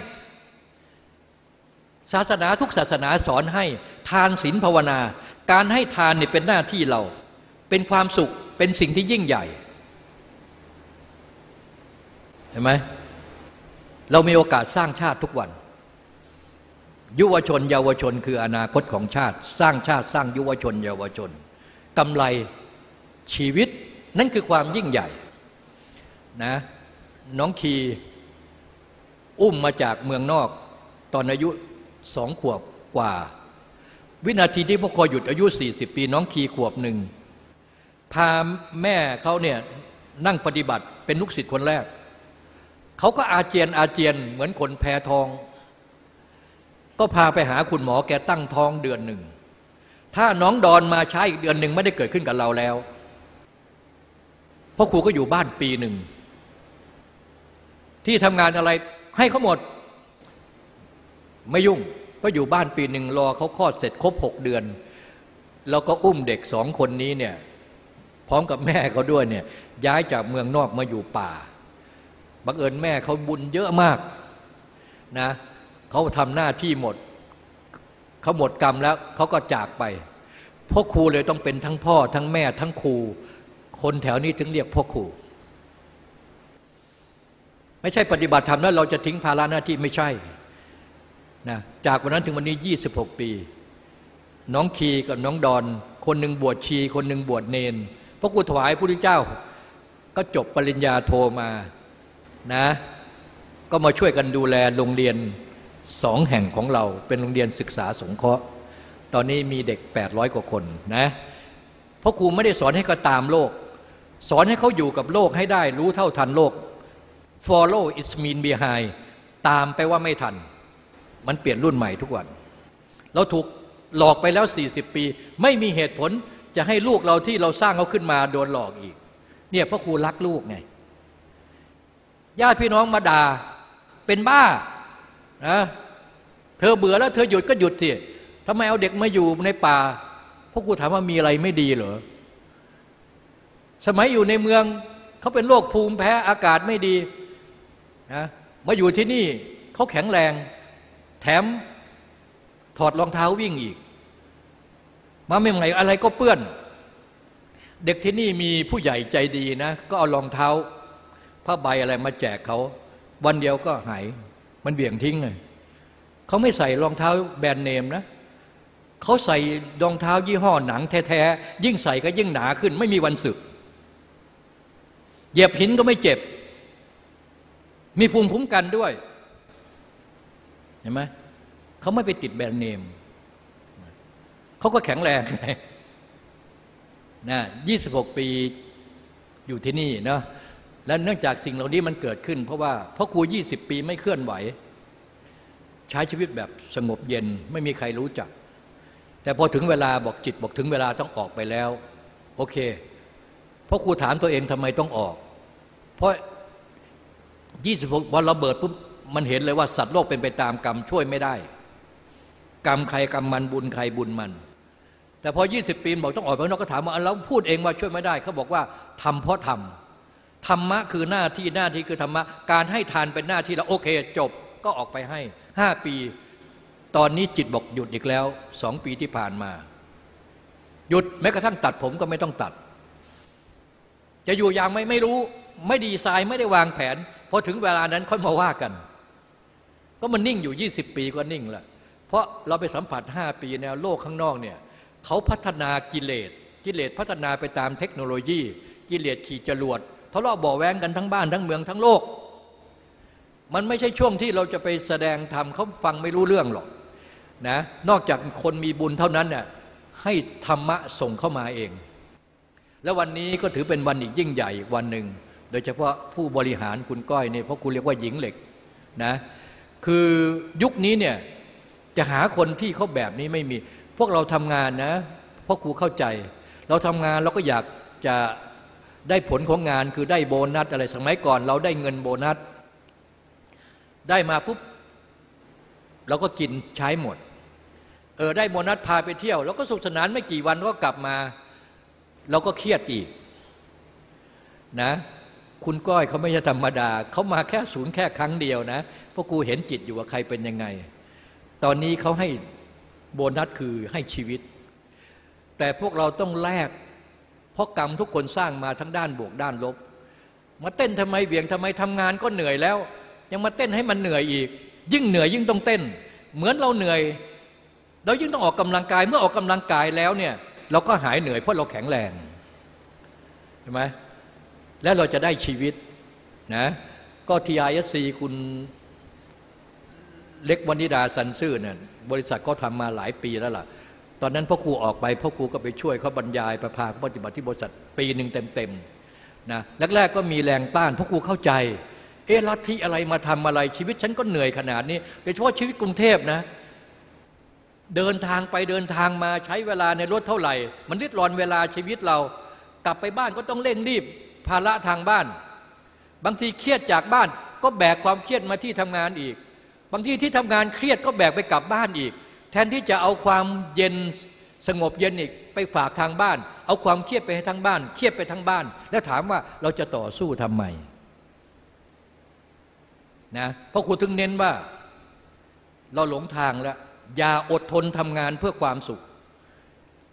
ศาสนาทุกศาสนาสอนให้ทานศีลภาวนา การให้ทานเนี่ยเป็นหน้าที่เรา เป็นความสุขเป็นสิ่งที่ยิ่งใหญ่ เห็นไหมเรามีโอกาสสร้างชาติทุกวัน ยุวชน เยาวชนคืออนาคตของชาติ สร้างชาติสร้างยุวชน เยาวชนกำไรชีวิตนั่นคือความยิ่งใหญ่นะน้องคีอุ้มมาจากเมืองนอกตอนอายุ สองขวบกว่า วินาทีที่พ่อคอหยุดอายุ 40 ปี น้องคีขวบหนึ่งพาแม่เขาเนี่ยนั่งปฏิบัติเป็นลูกศิษย์คนแรก เขาก็อาเจียนอาเจียนเหมือนคนแพ้ทอง ก็พาไปหาคุณหมอแกตั้งท้องเดือนหนึ่ง ถ้าน้องดอนมาใช้อีกเดือนหนึ่งไม่ได้เกิดขึ้นกับเราแล้วพราะครูก็อยู่บ้านปีหนึ่ง ที่ทำงานอะไรให้เขาหมด ไม่ยุ่งก็อยู่บ้านปีหนึ่งรอเขาคลอดเสร็จครบหกเดือน แล้วก็อุ้มเด็กสองคนนี้เนี่ยพร้อมกับแม่เขาด้วยเนี่ยย้ายจากเมืองนอกมาอยู่ป่าบังเอิญแม่เขาบุญเยอะมากนะเขาทำหน้าที่หมดเขาหมดกรรมแล้วเขาก็จากไปพ่อครูเลยต้องเป็นทั้งพ่อ ทั้งแม่ทั้งครูคนแถวนี้ถึงเรียกพ่อครูไม่ใช่ปฏิบัติธรรมแล้วเราจะทิ้งภาระหน้าที่ไม่ใช่ นะจากวันนั้นถึงวันนี้ 26 ปี น้องคีกับน้องดอน คนหนึ่งบวชชี คนหนึ่งบวชเนนพระกูถวายพระพุทธเจ้า ก็จบปริญญาโทมานะก็มาช่วยกันดูแลโรงเรียนสองแห่งของเราเป็นโรงเรียนศึกษาสงเคราะห์ ตอนนี้มีเด็ก 800 กว่าคนนะพราะครูไม่ได้สอนให้เขาตามโลก สอนให้เขาอยู่กับโลกให้ได้รู้เท่าทันโลก follow is mean behind ตามไปว่าไม่ทัน มันเปลี่ยนรุ่นใหม่ทุกวัน เราถูกหลอกไปแล้ว 40 ปี ไม่มีเหตุผลจะให้ลูกเราที่เราสร้างเขาขึ้นมาโดนหลอกอีก เนี่ยพ่อครูรักลูกไงญาติพี่น้องมาด่าเป็นบ้านะเธอเบื่อแล้วเธอหยุดก็หยุดสิทำไมเอาเด็กมาอยู่ในป่าพวกกูถามว่ามีอะไรไม่ดีเหรอสมัยอยู่ในเมืองเขาเป็นโรคภูมิแพ้อากาศไม่ดีนะมาอยู่ที่นี่เขาแข็งแรง แถมถอดรองเท้าวิ่งอีก มาไม่ไหนอะไรก็เปื้อน เด็กที่นี่มีผู้ใหญ่ใจดีนะ ก็เอารองเท้าผ้าใบอะไรมาแจกเขา วันเดียวก็หายมันเบี่ยงทิ้งเลยเขาไม่ใส่รองเท้าแบรนด์เนมนะเขาใส่รองเท้ายี่ห้อหนังแท้ๆยิ่งใส่ก็ยิ่งหนาขึ้น ไม่มีวันสึกเหยียบหินก็ไม่เจ็บ มีภูมิคุ้มกันด้วย เห็นไหมเขาไม่ไปติดแบรนด์เนมเขาก็แข็งแรงนะยี่สิบหกปีอยู่ที่นี่เนาะและเนื่องจากสิ่งเหล่านี้มันเกิดขึ้น เพราะว่าพ่อครูยี่สิบปีไม่เคลื่อนไหว ใช้ชีวิตแบบสงบเย็นไม่มีใครรู้จัก แต่พอถึงเวลาบอกจิตบอกถึงเวลาต้องออกไปแล้ว โอเคพ่อครูถามตัวเองทำไมต้องออก เพราะยี่สิบหกวันระเบิดปุ๊บ มันเห็นเลยว่าสัตว์โลกเป็นไปตามกรรมช่วยไม่ได้ กรรมใครกรรมมันบุญใครบุญมัน แต่พอยี่สิบปีบอกต้องออกไปนอกก็ถามว่าเราพูดเองว่าช่วยไม่ได้เขาบอกว่าทำเพราะทำธรรมะคือหน้าที่หน้าที่คือธรรมะการให้ทานเป็นหน้าที่แล้วโอเค จบก็ออกไปให้ห้าปี ตอนนี้จิตบอกหยุดอีกแล้วสองปีที่ผ่านมา หยุดแม้กระทั่งตัดผมก็ไม่ต้องตัด จะอยู่อย่างไม่ไม่รู้ไม่ดีไซน์ไม่ได้วางแผนพอถึงเวลานั้นค่อยมาว่ากัน ก็มันนิ่งอยู่ 20 ปีก็นิ่งละเพราะเราไปสัมผัส 5 ปีแนวโลกข้างนอกเนี่ยเขาพัฒนากิเลส กิเลสพัฒนาไปตามเทคโนโลยี กิเลสขี่จรวดทะเลาะบ่อแว้งกันทั้งบ้านทั้งเมืองทั้งโลก มันไม่ใช่ช่วงที่เราจะไปแสดงธรรมเขาฟังไม่รู้เรื่องหรอกนะนอกจากคนมีบุญเท่านั้นเนี่ยให้ธรรมะส่งเข้ามาเอง แล้ววันนี้ก็ถือเป็นวันอีกยิ่งใหญ่อีกวันหนึ่ง โดยเฉพาะผู้บริหารคุณก้อยเนี่ยเพราะคุณเรียกว่าหญิงเหล็กนะ คือยุคนี้เนี่ยจะหาคนที่เขาแบบนี้ไม่มี พวกเราทำงานนะพราะครูเข้าใจ เราทำงานเราก็อยากจะได้ผลของงานคือได้โบนัสอะไรสมัยก่อน เราได้เงินโบนัส ได้มาปุ๊บเราก็กินใช้หมด เออได้โบนัสพาไปเที่ยว แล้วก็สุขสนานไม่กี่วันก็กลับมา เราก็เครียดอีกนะ คุณก้อยเขาไม่ใช่ธรรมดา เขามาแค่ศูนย์แค่ครั้งเดียวนะพวกกูเห็นจิตอยู่ว่าใครเป็นยังไง ตอนนี้เขาให้โบนัสคือให้ชีวิต แต่พวกเราต้องแลกเพราะกรรมทุกคนสร้างมาทั้งด้านบวกด้านลบ มาเต้นทำไมเบี่ยงทำไมทำงานก็เหนื่อยแล้ว ยังมาเต้นให้มันเหนื่อยอีก ยิ่งเหนื่อยยิ่งต้องเต้น เหมือนเราเหนื่อย เรายิ่งต้องออกกำลังกายเมื่อออกกำลังกายแล้วเนี่ยเราก็หายเหนื่อยเพราะเราแข็งแรงใช่ไหม และเราจะได้ชีวิตนะก็ทีไอซคุณเล็กวนิดาสันซื่อเนี่ยบริษัทก็ทำมาหลายปีแล้วล่ะ ตอนนั้นพ่อครูออกไปพ่อครูก็ไปช่วยเขาบรรยายประพาปฏิบัติที่บริษัทปีหนึ่งเต็มๆนะแรกๆก็มีแรงต้านพ่อครูเข้าใจ เอ๊ะลัทธิอะไรมาทำอะไรชีวิตฉันก็เหนื่อยขนาดนี้โดยเฉพาะชีวิตกรุงเทพนะ เดินทางไปเดินทางมาใช้เวลาในรถเท่าไหร่ มันริดรอนเวลาชีวิตเรา กลับไปบ้านก็ต้องเร่งรีบ ภาระทางบ้าน บางทีเครียดจากบ้าน ก็แบกความเครียดมาที่ทำงานอีก บางทีที่ทำงานเครียดก็แบกไปกลับบ้านอีก แทนที่จะเอาความเย็นสงบเย็นอีกไปฝากทางบ้าน เอาความเครียดไปให้ทั้งบ้าน เครียดไปทั้งบ้าน แล้วถามว่าเราจะต่อสู้ทำไมนะเพราะครูถึงเน้นว่าเราหลงทางแล้ว อย่าอดทนทำงานเพื่อความสุข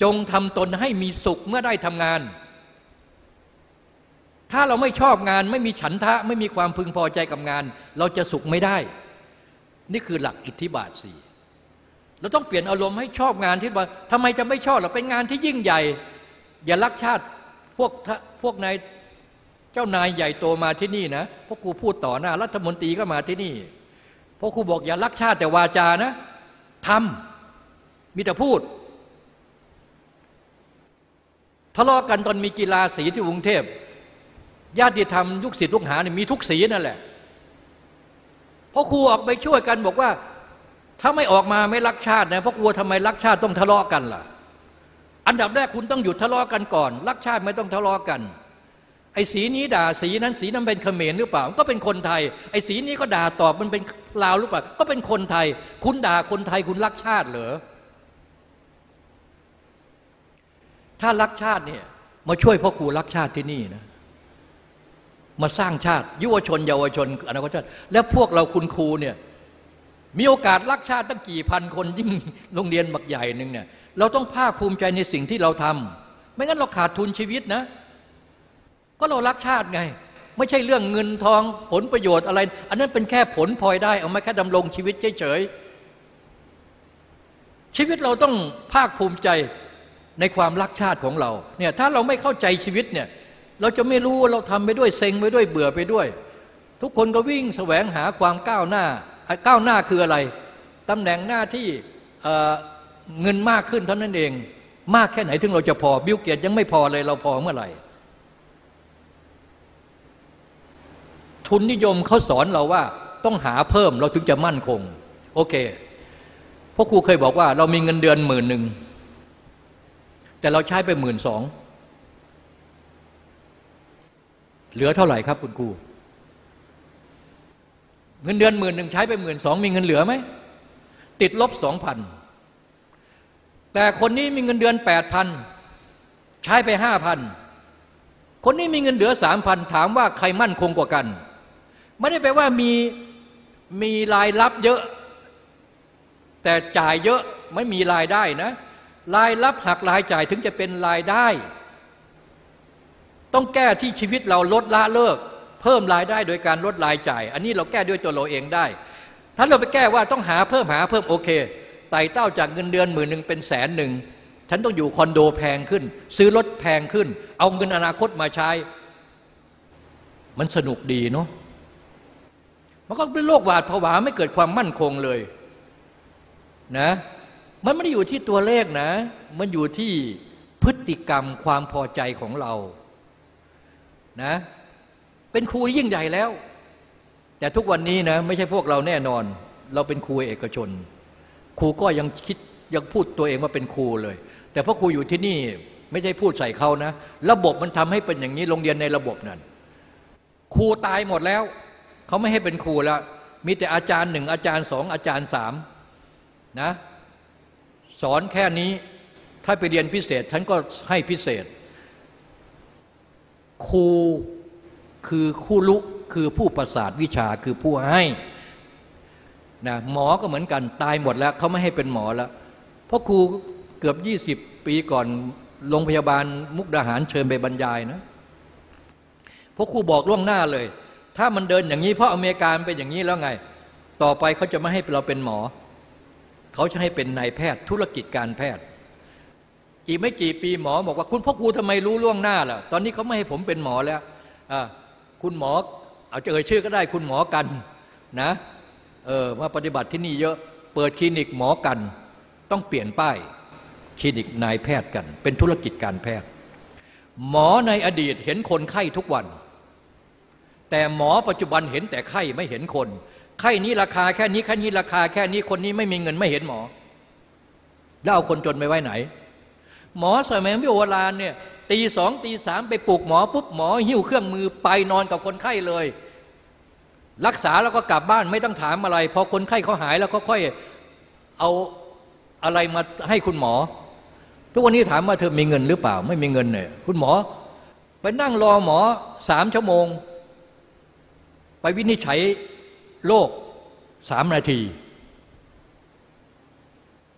จงทำตนให้มีสุขเมื่อได้ทำงาน ถ้าเราไม่ชอบงานไม่มีฉันทะไม่มีความพึงพอใจกับงาน เราจะสุขไม่ได้ นี่คือหลักอิทธิบาทสี่เราต้องเปลี่ยนอารมณ์ให้ชอบงานที่ว่าทำไมจะไม่ชอบเราเป็นงานที่ยิ่งใหญ่ อย่ารักชาติพวกพวกนายเจ้านายใหญ่โตมาที่นี่นะพวกครูพูดต่อหน้ารัฐมนตรีก็มาที่นี่พวกครูบอกอย่ารักชาติแต่วาจานะทำมีแต่พูดทะเลาะกันตอนมีกีฬาสีที่กรุงเทพ ญาติธรรมยุคศิษย์ลูกหาเนี่ยมีทุกสีนั่นแหละพราะครูออกไปช่วยกันบอกว่า ถ้าไม่ออกมาไม่รักชาตินะเพราะกลัวทำไมรักชาติต้องทะเลาะกันล่ะ อันดับแรกคุณต้องหยุดทะเลาะกันก่อน รักชาติไม่ต้องทะเลาะกัน ไอ้สีนี้ด่าสีนั้นสีนั้นเป็นเขมรหรือเปล่า ก็เป็นคนไทย ไอ้สีนี้ก็ด่าตอบมันเป็นลาวหรือเปล่า ก็เป็นคนไทย คุณด่าคนไทยคุณรักชาติเหรอถ้ารักชาติเนี่ยมาช่วยพ่อครูรักชาติที่นี่นะ มาสร้างชาติ ยุวชน เยาวชนอนาคตชาติ แล้วพวกเราคุณครูเนี่ยมีโอกาสรักชาติตั้งกี่พันคนยิ่งโรงเรียนบักใหญ่หนึ่งเนี่ยเราต้องภาคภูมิใจในสิ่งที่เราทำไม่งั้นเราขาดทุนชีวิตนะ ก็เรารักชาติไง ไม่ใช่เรื่องเงินทองผลประโยชน์อะไร อันนั้นเป็นแค่ผลพลอยได้ เอามาแค่ดำรงชีวิตเฉยๆชีวิตเราต้องภาคภูมิใจในความรักชาติของเราเนี่ยถ้าเราไม่เข้าใจชีวิตเนี่ย เราจะไม่รู้ว่าเราทำไปด้วยเซ็งไปด้วยเบื่อไปด้วย ทุกคนก็วิ่งแสวงหาความก้าวหน้าก้าวหน้าคืออะไรตำแหน่งหน้าที่เงินมากขึ้นเท่านั้นเอง มากแค่ไหนถึงเราจะพอบิลเกียรติยังไม่พอเลยเราพอเมื่อไหร่ ทุนนิยมเขาสอนเราว่าต้องหาเพิ่มเราถึงจะมั่นคง โอเคพราะครูเคยบอกว่า เรามีเงินเดือนหมื่นหนึ่งแต่เราใช้ไปหมื่นสอง เหลือเท่าไหร่ครับคุณครูเงินเดือนหมื่นหนึ่งใช้ไปหมื่นสองมีเงินเหลือไหมติดลบสองพันแต่คนนี้มีเงินเดือนแปดพันใช้ไปห้าพันคนนี้มีเงินเหลือสามพันถามว่าใครมั่นคงกว่ากัน ไม่ได้แปลว่ามีมีรายรับเยอะ แต่จ่ายเยอะไม่มีรายได้นะ รายรับหักรายจ่ายถึงจะเป็นรายได้ ต้องแก้ที่ชีวิตเราลดละเลิก เพิ่มรายได้โดยการลดรายจ่าย อันนี้เราแก้ด้วยตัวเราเองได้ ถ้าเราไปแก้ว่าต้องหาเพิ่มหาเพิ่มโอเคไต่เต้าจากเงินเดือนหมื่นหนึ่งเป็นแสนหนึ่งฉันต้องอยู่คอนโดแพงขึ้น ซื้อรถแพงขึ้น เอาเงินอนาคตมาใช้ มันสนุกดีเนาะมันก็เป็นโรคหวาดผวาไม่เกิดความมั่นคงเลยนะ มันไม่ได้อยู่ที่ตัวเลขนะ มันอยู่ที่พฤติกรรมความพอใจของเรา นะเป็นครูยิ่งใหญ่แล้ว แต่ทุกวันนี้นะไม่ใช่พวกเราแน่นอน เราเป็นครูเอกชน ครูก็ยังคิดยังพูดตัวเองว่าเป็นครูเลย แต่พราะครูอยู่ที่นี่ไม่ใช่พูดใส่เขานะ ระบบมันทำให้เป็นอย่างนี้โรงเรียนในระบบนั้น ครูตายหมดแล้วเขาไม่ให้เป็นครูแล้วมีแต่อาจารย์หนึ่งอาจารย์สองอาจารย์สามนะสอนแค่นี้ถ้าไปเรียนพิเศษฉันก็ให้พิเศษ ครูคือคู่ลุคือผู้ประสาทวิชาคือผู้ให้นะหมอก็เหมือนกันตายหมดแล้วเขาไม่ให้เป็นหมอแล้ว เพราะครูเกือบ 20 ปีก่อนโรงพยาบาลมุกดาหารเชิญไปบรรยายนะเพราะครูบอกล่วงหน้าเลย ถ้ามันเดินอย่างนี้เพราะอเมริกาเป็นอย่างนี้แล้วไง ต่อไปเขาจะไม่ให้เราเป็นหมอ เขาจะให้เป็นนายแพทย์ธุรกิจการแพทย์ อีกไม่กี่ปีหมอบอกว่าคุณพ่อครูทำไมรู้ล่วงหน้าล่ะ ตอนนี้เขาไม่ให้ผมเป็นหมอแล้วคุณหมอเอาเอ่ยชื่อก็ได้คุณหมอกันนะเออมาปฏิบัติที่นี่เยอะเปิดคลินิกหมอกัน ต้องเปลี่ยนป้ายคลินิกนายแพทย์กัน เป็นธุรกิจการแพทย์ หมอในอดีตเห็นคนไข้ทุกวัน แต่หมอปัจจุบันเห็นแต่ไข้ไม่เห็นคน ไข้นี้ราคาแค่นี้แค่นี้ราคาแค่นี้คนนี้ไม่มีเงินไม่เห็นหมอ แล้วเอาคนจนไปไว้ไหน หมอสมัยโบราณเนี่ยตีสองตีสามไปปลุกหมอปุ๊บหมอหิ้วเครื่องมือไปนอนกับคนไข้เลย รักษาแล้วก็กลับบ้านไม่ต้องถามอะไร พอคนไข้เขาหายแล้วก็ค่อยเอาอะไรมาให้คุณหมอ ทุกวันนี้ถามว่าเธอมีเงินหรือเปล่า ไม่มีเงินเนี่ยคุณหมอ ไปนั่งรอหมอสามชั่วโมง ไปวินิจฉัยโรคสามนาที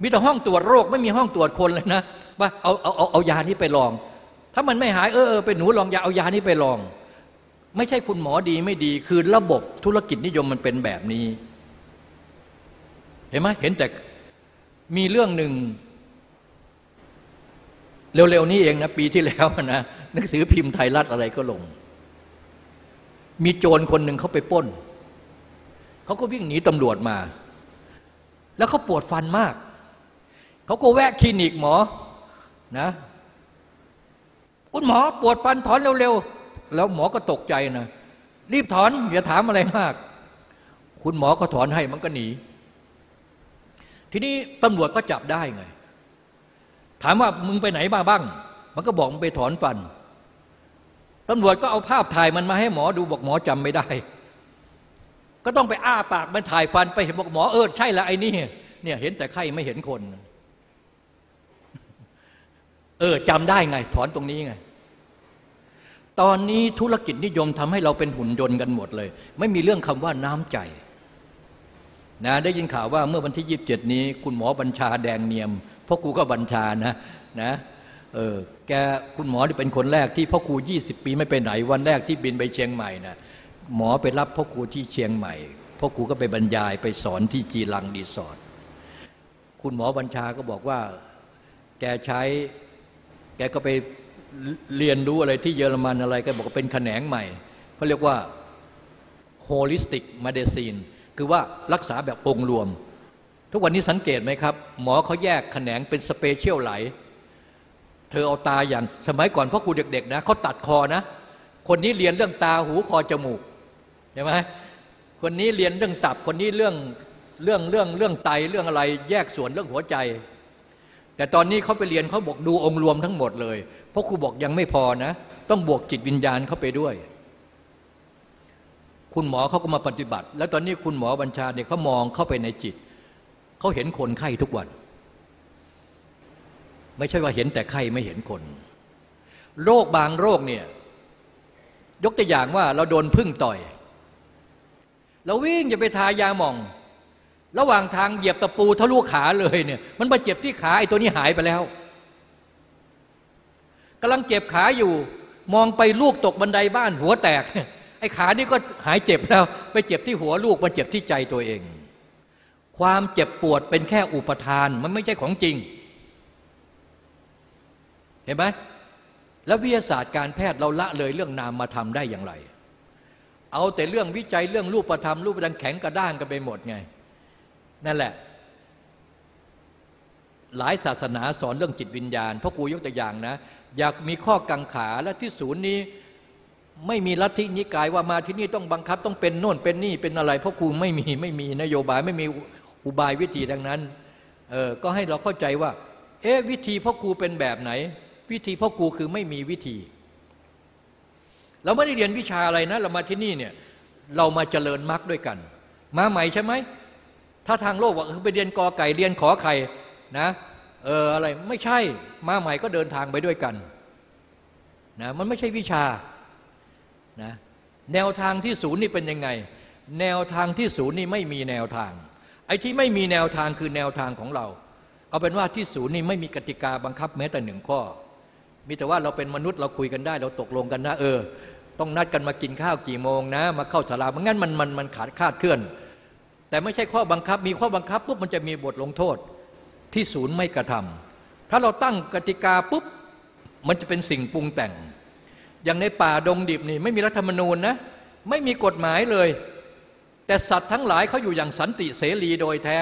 มีแต่ห้องตรวจโรคไม่มีห้องตรวจคนเลยนะ ว่าเอาเอาเอาเอายานี้ไปลอง ถ้ามันไม่หายเออเออเป็นหนูลองยาเอายานี้ไปลอง ไม่ใช่คุณหมอดีไม่ดีคือระบบธุรกิจนิยมมันเป็นแบบนี้ เห็นไหมเห็นแต่มีเรื่องหนึ่งเร็วๆนี้เองนะปีที่แล้วนะหนังสือพิมพ์ไทยรัฐอะไรก็ลง มีโจรคนหนึ่งเขาไปป้นเขาก็วิ่งหนีตำรวจมา แล้วเขาปวดฟันมาก เขาก็แวะคลินิกหมอ นะคุณหมอปวดฟันถอนเร็วๆ แล้วหมอก็ตกใจนะ รีบถอน อย่าถามอะไรมาก คุณหมอก็ถอนให้มันก็หนี ทีนี้ตำรวจก็จับได้ไง ถามว่ามึงไปไหนมาบ้าง มันก็บอกมึงไปถอนฟันตำรวจก็เอาภาพถ่ายมันมาให้หมอดูบอกหมอจำไม่ได้ ก็ต้องไปอ้าปากมันถ่ายฟันไปเห็นบอกหมอเออใช่ละไอ้นี่เนี่ยเห็นแต่ไข้ไม่เห็นคน เออจำได้ไง ถอนตรงนี้ไง ตอนนี้ธุรกิจนิยมทำให้เราเป็นหุ่นยนต์กันหมดเลย ไม่มีเรื่องคำว่าน้ำใจนะได้ยินข่าวว่าเมื่อวันที่ยีิบเจ็ดนี้ คุณหมอบัญชาแดงเนียมพ่อครูก็บัญชานะนะเออแกคุณหมอที่เป็นคนแรกที่พ่อครูยี่สิบปีไม่ไปไหน วันแรกที่บินไปเชียงใหม่นะหมอไปรับพ่อครูที่เชียงใหม่พ่อครูก็ไปบรรยายไปสอนที่จีรังดีสอร์ทคุณหมอบัญชาก็บอกว่า แกใช้ กก็ไปเรียนรู้อะไรที่เยอรมันอะไรก็บอกเป็นแขนงใหม่เขาเรียกว่า holistic medicine คือว่ารักษาแบบองค์รวม ทุกวันนี้สังเกตไหมครับ หมอเขาแยกแขนงเป็นสเปเชียลไหล เธอเอาตาอย่างสมัยก่อนพ่อครูเด็กๆนะเขาตัดคอนะ คนนี้เรียนเรื่องตาหูคอจมูกใช่ไหมคนนี้เรียนเรื่องตับคนนี้เรื่องเรื่องเรื่องเรื่องไตเรื่องอะไร แยกส่วนเรื่องหัวใจ แต่ตอนนี้เขาไปเรียนเขาบอกดูองค์รวมทั้งหมดเลย เพราะครูบอกยังไม่พอนะ ต้องบวกจิตวิญญาณเข้าไปด้วย คุณหมอเขาก็มาปฏิบัติ แล้วตอนนี้คุณหมอบัญชาเนี่ยเขามองเข้าไปในจิต เขาเห็นคนไข้ทุกวัน ไม่ใช่ว่าเห็นแต่ไข้ไม่เห็นคน โรคบางโรคเนี่ยยกตัวอย่างว่าเราโดนพึ่งต่อย เราวิ่งจะไปทายาหม่อง ระหว่างทางเหยียบตะปูทะลุขาเลยเนี่ย มันมาเจ็บที่ขาไอ้ตัวนี้หายไปแล้วกำลังเจ็บขาอยู่ มองไปลูกตกบันไดบ้านหัวแตก ไอ้ขานี่ก็หายเจ็บแล้ว ไปเจ็บที่หัวลูกมาเจ็บที่ใจตัวเอง ความเจ็บปวดเป็นแค่อุปทานมันไม่ใช่ของจริง เห็นไหมแล้ววิทยาศาสตร์การแพทย์เราละเลยเรื่องนามมาทำได้อย่างไร เอาแต่เรื่องวิจัยเรื่องรูปธรรมรูปธรรมแข็งกระด้างกันไปหมดไง นั่นแหละ หลายศาสนาสอนเรื่องจิตวิญญาณพ่อครูยกตัวอย่างนะ อยากมีข้อกังขาและที่ศูนย์นี้ไม่มีลัทธินิกายว่ามาที่นี่ต้องบังคับต้องเป็นโน่นเป็นนี่เป็นอะไรพ่อครูไม่มีไม่มีนโยบายไม่มีอุบายวิธีดังนั้นเออก็ให้เราเข้าใจว่า เอ๊ะวิธีพ่อครูเป็นแบบไหน วิธีพ่อครูคือไม่มีวิธี เราไม่ได้เรียนวิชาอะไรนะ เรามาที่นี่เนี่ยเรามาเจริญมรรคด้วยกัน มาใหม่ใช่ไหม ถ้าทางโลกว่าไปเรียนกอไก่เรียนขอไข่นะเอออะไรไม่ใช่มาใหม่ก็เดินทางไปด้วยกันนะมันไม่ใช่วิชานะแนวทางที่ศูนย์นี่เป็นยังไง แนวทางที่ศูนย์นี่ไม่มีแนวทาง ไอ้ที่ไม่มีแนวทางคือแนวทางของเรา เอาเป็นว่าที่ศูนย์นี่ไม่มีกติกาบังคับแม้แต่หนึ่งข้อ มีแต่ว่าเราเป็นมนุษย์เราคุยกันได้ เราตกลงกันนะเออ ต้องนัดกันมากินข้าวกี่โมงนะ มาเข้าศาลามันงั้นมันมันมันขาดคาดเคลื่อน แต่ไม่ใช่ข้อบังคับ มีข้อบังคับปุ๊บมันจะมีบทลงโทษที่ศูนย์ไม่กระทำถ้าเราตั้งกติกาปุ๊บมันจะเป็นสิ่งปรุงแต่ง อย่างในป่าดงดิบนี่ไม่มีรัฐธรรมนูญนะไม่มีกฎหมายเลย แต่สัตว์ทั้งหลายเขาอยู่อย่างสันติเสรีโดยแท้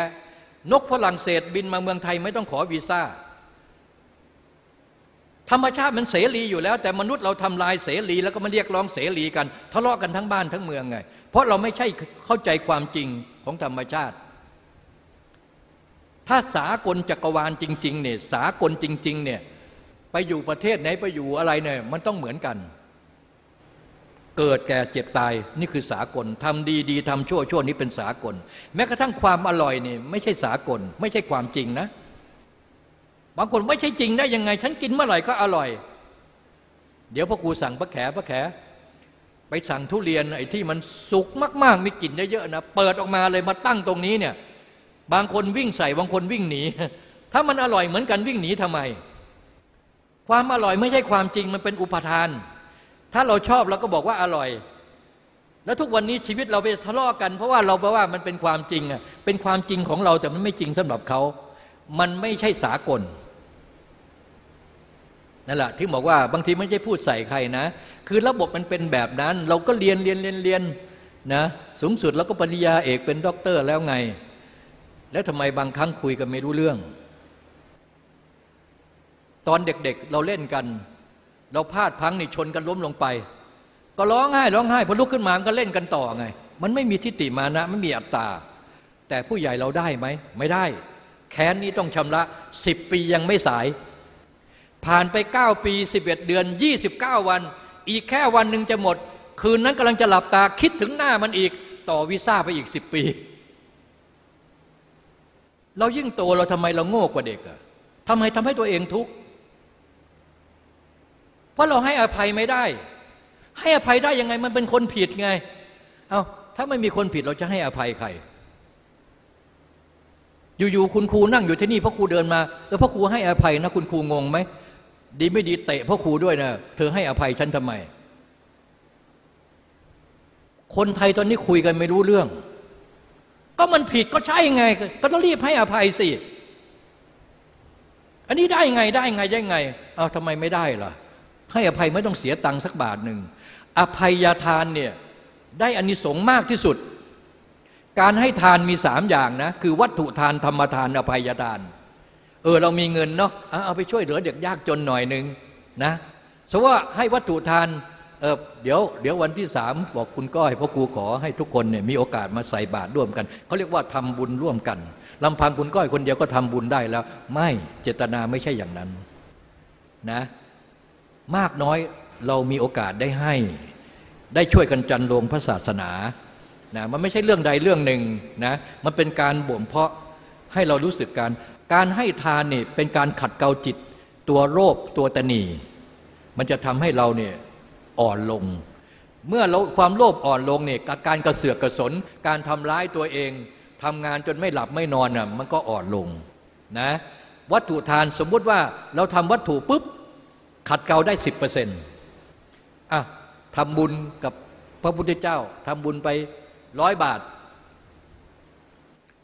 นกฝรั่งเศสบินมาเมืองไทยไม่ต้องขอวีซ่าธรรมชาติมันเสรีอยู่แล้ว แต่มนุษย์เราทำลายเสรี แล้วก็มาเรียกร้องเสรีกันทะเลาะกันทั้งบ้านทั้งเมืองไง เพราะเราไม่ใช่เข้าใจความจริง ของธรรมชาติ ถ้าสากลจักรวาลจริงๆเนี่ยสากลจริงๆเนี่ยไปอยู่ประเทศไหนไปอยู่อะไรเนี่ยมันต้องเหมือนกัน เกิดแก่เจ็บตายนี่คือสากลทำดีดีทำชั่วชั่วนี้เป็นสากล แม้กระทั่งความอร่อยนี่ไม่ใช่สากล ไม่ใช่ความจริงนะ บางคนไม่ใช่จริงได้ยังไง ฉันกินเมื่อไหร่ก็อร่อย เดี๋ยวพ่อครูสั่งพระแขพระแข ไปสั่งทุเรียนไอ้ที่มันสุกมาก ๆ มีกลิ่นเยอะๆนะเปิดออกมาเลยมาตั้งตรงนี้เนี่ยบางคนวิ่งใส่บางคนวิ่งหนี ถ้ามันอร่อยเหมือนกันวิ่งหนีทำไม ความอร่อยไม่ใช่ความจริงมันเป็นอุปทาน ถ้าเราชอบเราก็บอกว่าอร่อย แล้วทุกวันนี้ชีวิตเราไปทะเลาะกัน เพราะว่าเราแปลว่ามันเป็นความจริงอะเป็นความจริงของเราแต่มันไม่จริงสำหรับเขา มันไม่ใช่สากล นั่นแหละที่บอกว่าบางทีไม่ใช่พูดใส่ใครนะ คือระบบมันเป็นแบบนั้น เราก็เรียนเรียนเรียนเรียนนะสูงสุดเราก็ปริญญาเอกเป็นด็อกเตอร์แล้วไง แล้วทำไมบางครั้งคุยกันไม่รู้เรื่อง ตอนเด็กๆเเราเล่นกัน เราพลาดพังนี่ชนกันล้มลงไป ก็ร้องไห้ร้องไห้พอลุกขึ้นมามันก็เล่นกันต่อไง มันไม่มีทิฏฐิมานะไม่มีอัตตา แต่ผู้ใหญ่เราได้ไหมไม่ได้ แค้นนี้ต้องชำระสิบปียังไม่สาย ผ่านไป 9 ปี 11 เดือน 29 วัน อีกแค่วันหนึ่งจะหมด คืนนั้นกำลังจะหลับตาคิดถึงหน้ามันอีก ต่อวีซ่าไปอีก 10 ปี เรายิ่งโตเราทำไมเราโง่กว่าเด็กอะทำไมทำให้ตัวเองทุกข์เพราะเราให้อภัยไม่ได้ ให้อภัยได้ยังไงมันเป็นคนผิดไง เอาถ้าไม่มีคนผิดเราจะให้อภัยใคร อยู่ๆคุณครูนั่งอยู่ที่นี่พ่อครูเดินมา แล้วพ่อครูให้อภัยนะคุณครูงงไหม ดีไม่ดีเตะพ่อครูด้วยนะเธอให้อภัยฉันทำไม คนไทยตอนนี้คุยกันไม่รู้เรื่อง ก็มันผิดก็ใช่ไง ก็ต้องรีบให้อภัยสิ อันนี้ได้ไงได้ไงได้ไง เอาทำไมไม่ได้ล่ะ ให้อภัยไม่ต้องเสียตังค์สักบาทหนึ่ง อภัยทานเนี่ยได้อานิสงส์มากที่สุด การให้ทานมีสามอย่างนะ คือวัตถุทานธรรมทานอภัยทาน เออเรามีเงินเนาะเอาไปช่วยเหลือเด็กยากจนหน่อยหนึ่งนะสว่าให้วัตถุทานเออเดี๋ยวเดี๋ยววันที่สามบอกคุณก้อยพ่อครูขอให้ทุกคนเนี่ยมีโอกาสมาใส่บาตรร่วมกันเขาเรียกว่าทำบุญร่วมกันลำพังคุณก้อยคนเดียวก็ทำบุญได้แล้ว ไม่เจตนาไม่ใช่อย่างนั้นนะมากน้อยเรามีโอกาสได้ให้ ได้ช่วยกันจันลงพระศาสนานะมันไม่ใช่เรื่องใดเรื่องหนึ่งนะมันเป็นการบ่มเพาะให้เรารู้สึกการ การให้ทานเนี่ยเป็นการขัดเกลาจิต ตัวโลภตัวตนี มันจะทำให้เราเนี่ยอ่อนลง เมื่อเราความโลภอ่อนลงเนี่ยการกระเสือกกระสน การทำร้ายตัวเองทำงานจนไม่หลับไม่นอนน่ะมันก็อ่อนลงนะวัตถุทานสมมุติว่าเราทำวัตถุปุ๊บขัดเกลาได้สิบเปอร์เซ็นต์อะทำบุญกับพระพุทธเจ้าทำบุญไปร้อยบาท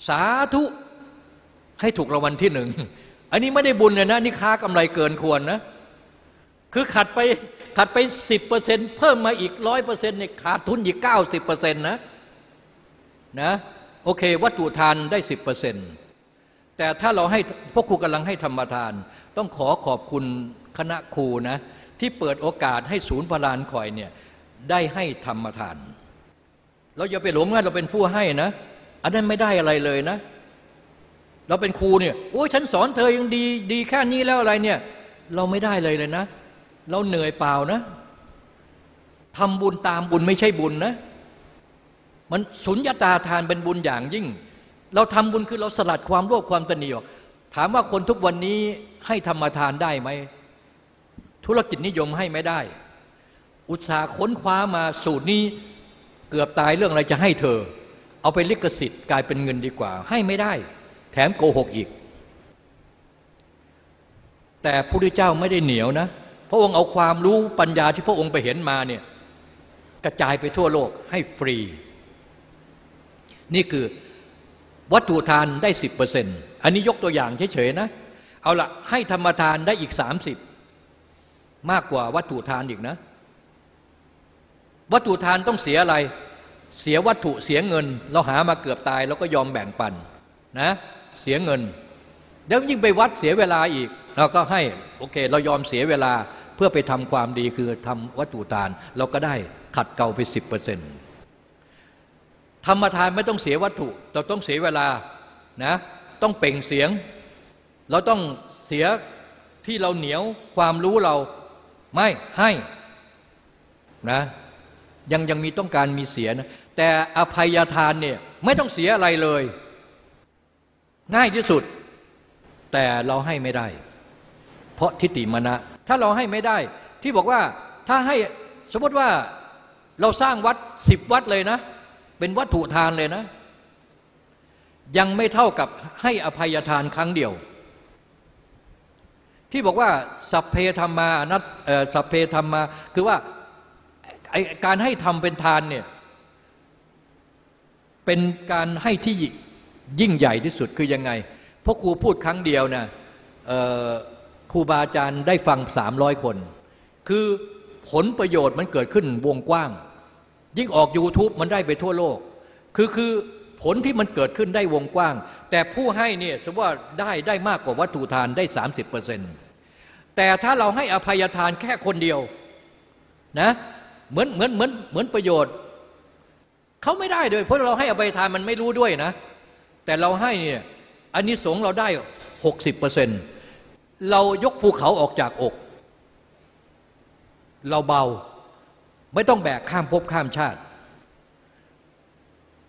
สาธุ ให้ถูกรางวัลที่หนึ่ง อันนี้ไม่ได้บุญเลยนะ นี่ค้ากำไรเกินควรนะ คือขัดไปขัดไปสิบเปอร์เซ็นเพิ่มมาอีกร้อยเปอร์เซ็นต์เนี่ยขาดทุนอีกเก้าสิบเปอร์เซ็นต์นะนะโอเค วัตถุทานได้สิบเปอร์เซ็นต์แต่ถ้าเราให้พวกครูกำลังให้ธรรมทาน ต้องขอขอบคุณคณะครูนะ ที่เปิดโอกาสให้ศูนย์พลานคอยเนี่ยได้ให้ธรรมทาน เราอย่าไปหลงว่าเราเป็นผู้ให้นะ อันนั้นไม่ได้อะไรเลยนะ เราเป็นครูเนี่ยโอ้ยฉันสอนเธอยังดีดีแค่นี้แล้วอะไรเนี่ย เราไม่ได้เลยเลยนะ เราเหนื่อยเปล่านะทำบุญตามบุญไม่ใช่บุญนะ มันสุญญาตาทานเป็นบุญอย่างยิ่ง เราทำบุญคือเราสลัดความโลภความตนีออกถามว่าคนทุกวันนี้ให้ธรรมทานได้ไหม ธุรกิจนิยมให้ไม่ได้ อุตสาห์ค้นคว้ามาสูตรนี้เกือบตายเรื่องอะไรจะให้เธอ เอาไปลิขสิทธิ์กลายเป็นเงินดีกว่า ให้ไม่ได้ แถมโกหกอีก แต่พระพุทธเจ้าไม่ได้เหนียวนะ พระองค์เอาความรู้ปัญญาที่พระองค์ไปเห็นมาเนี่ยกระจายไปทั่วโลกให้ฟรี นี่คือวัตถุทานได้สิบเปอร์เซ็นต์อันนี้ยกตัวอย่างเฉยๆนะ เอาละให้ธรรมทานได้อีกสามสิบมากกว่าวัตถุทานอีกนะ วัตถุทานต้องเสียอะไร เสียวัตถุเสียเงิน เราหามาเกือบตาย แล้วก็ยอมแบ่งปันนะ เสียเงินแล้วยิ่งไปวัดเสียเวลาอีก เราก็ให้โอเค เรายอมเสียเวลาเพื่อไปทำความดีคือทำวัตถุทาน เราก็ได้ขัดเกลาไปสิบเปอร์เซ็นต์ธรรมทานไม่ต้องเสียวัตถุ เราต้องเสียเวลานะต้องเป่งเสียง เราต้องเสียที่เราเหนียวความรู้เราไม่ให้นะยังยังมีต้องการมีเสียนะแต่อภัยทานเนี่ยไม่ต้องเสียอะไรเลย ง่ายที่สุด แต่เราให้ไม่ได้ เพราะทิฏฐิมณะ ถ้าเราให้ไม่ได้ ที่บอกว่าถ้าให้สมมติว่าเราสร้างวัดสิบวัดเลยนะ เป็นวัตถุทานเลยนะ ยังไม่เท่ากับให้อภัยทานครั้งเดียว ที่บอกว่าสัพเพธรรมานัตสัพเพธรรมา คือว่าการให้ทำเป็นทานเนี่ยเป็นการให้ที่ ยิ่งใหญ่ที่สุดคือยังไงพราะครูพูดครั้งเดียวนะครูบาอาจารย์ได้ฟังสามร้อยคน คือผลประโยชน์มันเกิดขึ้นวงกว้าง ยิ่งออก YouTube มันได้ไปทั่วโลก คือคือผลที่มันเกิดขึ้นได้วงกว้าง แต่ผู้ให้เนี่ยสมมติว่าได้ได้มากกว่าวัตถุทานได้ 30%แต่ถ้าเราให้อภัยทานแค่คนเดียวนะเหมือนเหมือนเหมือนเหมือนประโยชน์เขาไม่ได้ด้วยเพราะเราให้อภัยทานมันไม่รู้ด้วยนะ แต่เราให้เนี่ยอันนี้สงเราได้หกสิบเปอร์เซ็นต์เรายกภูเขาออกจากอก เราเบาไม่ต้องแบกข้ามภพข้ามชาติ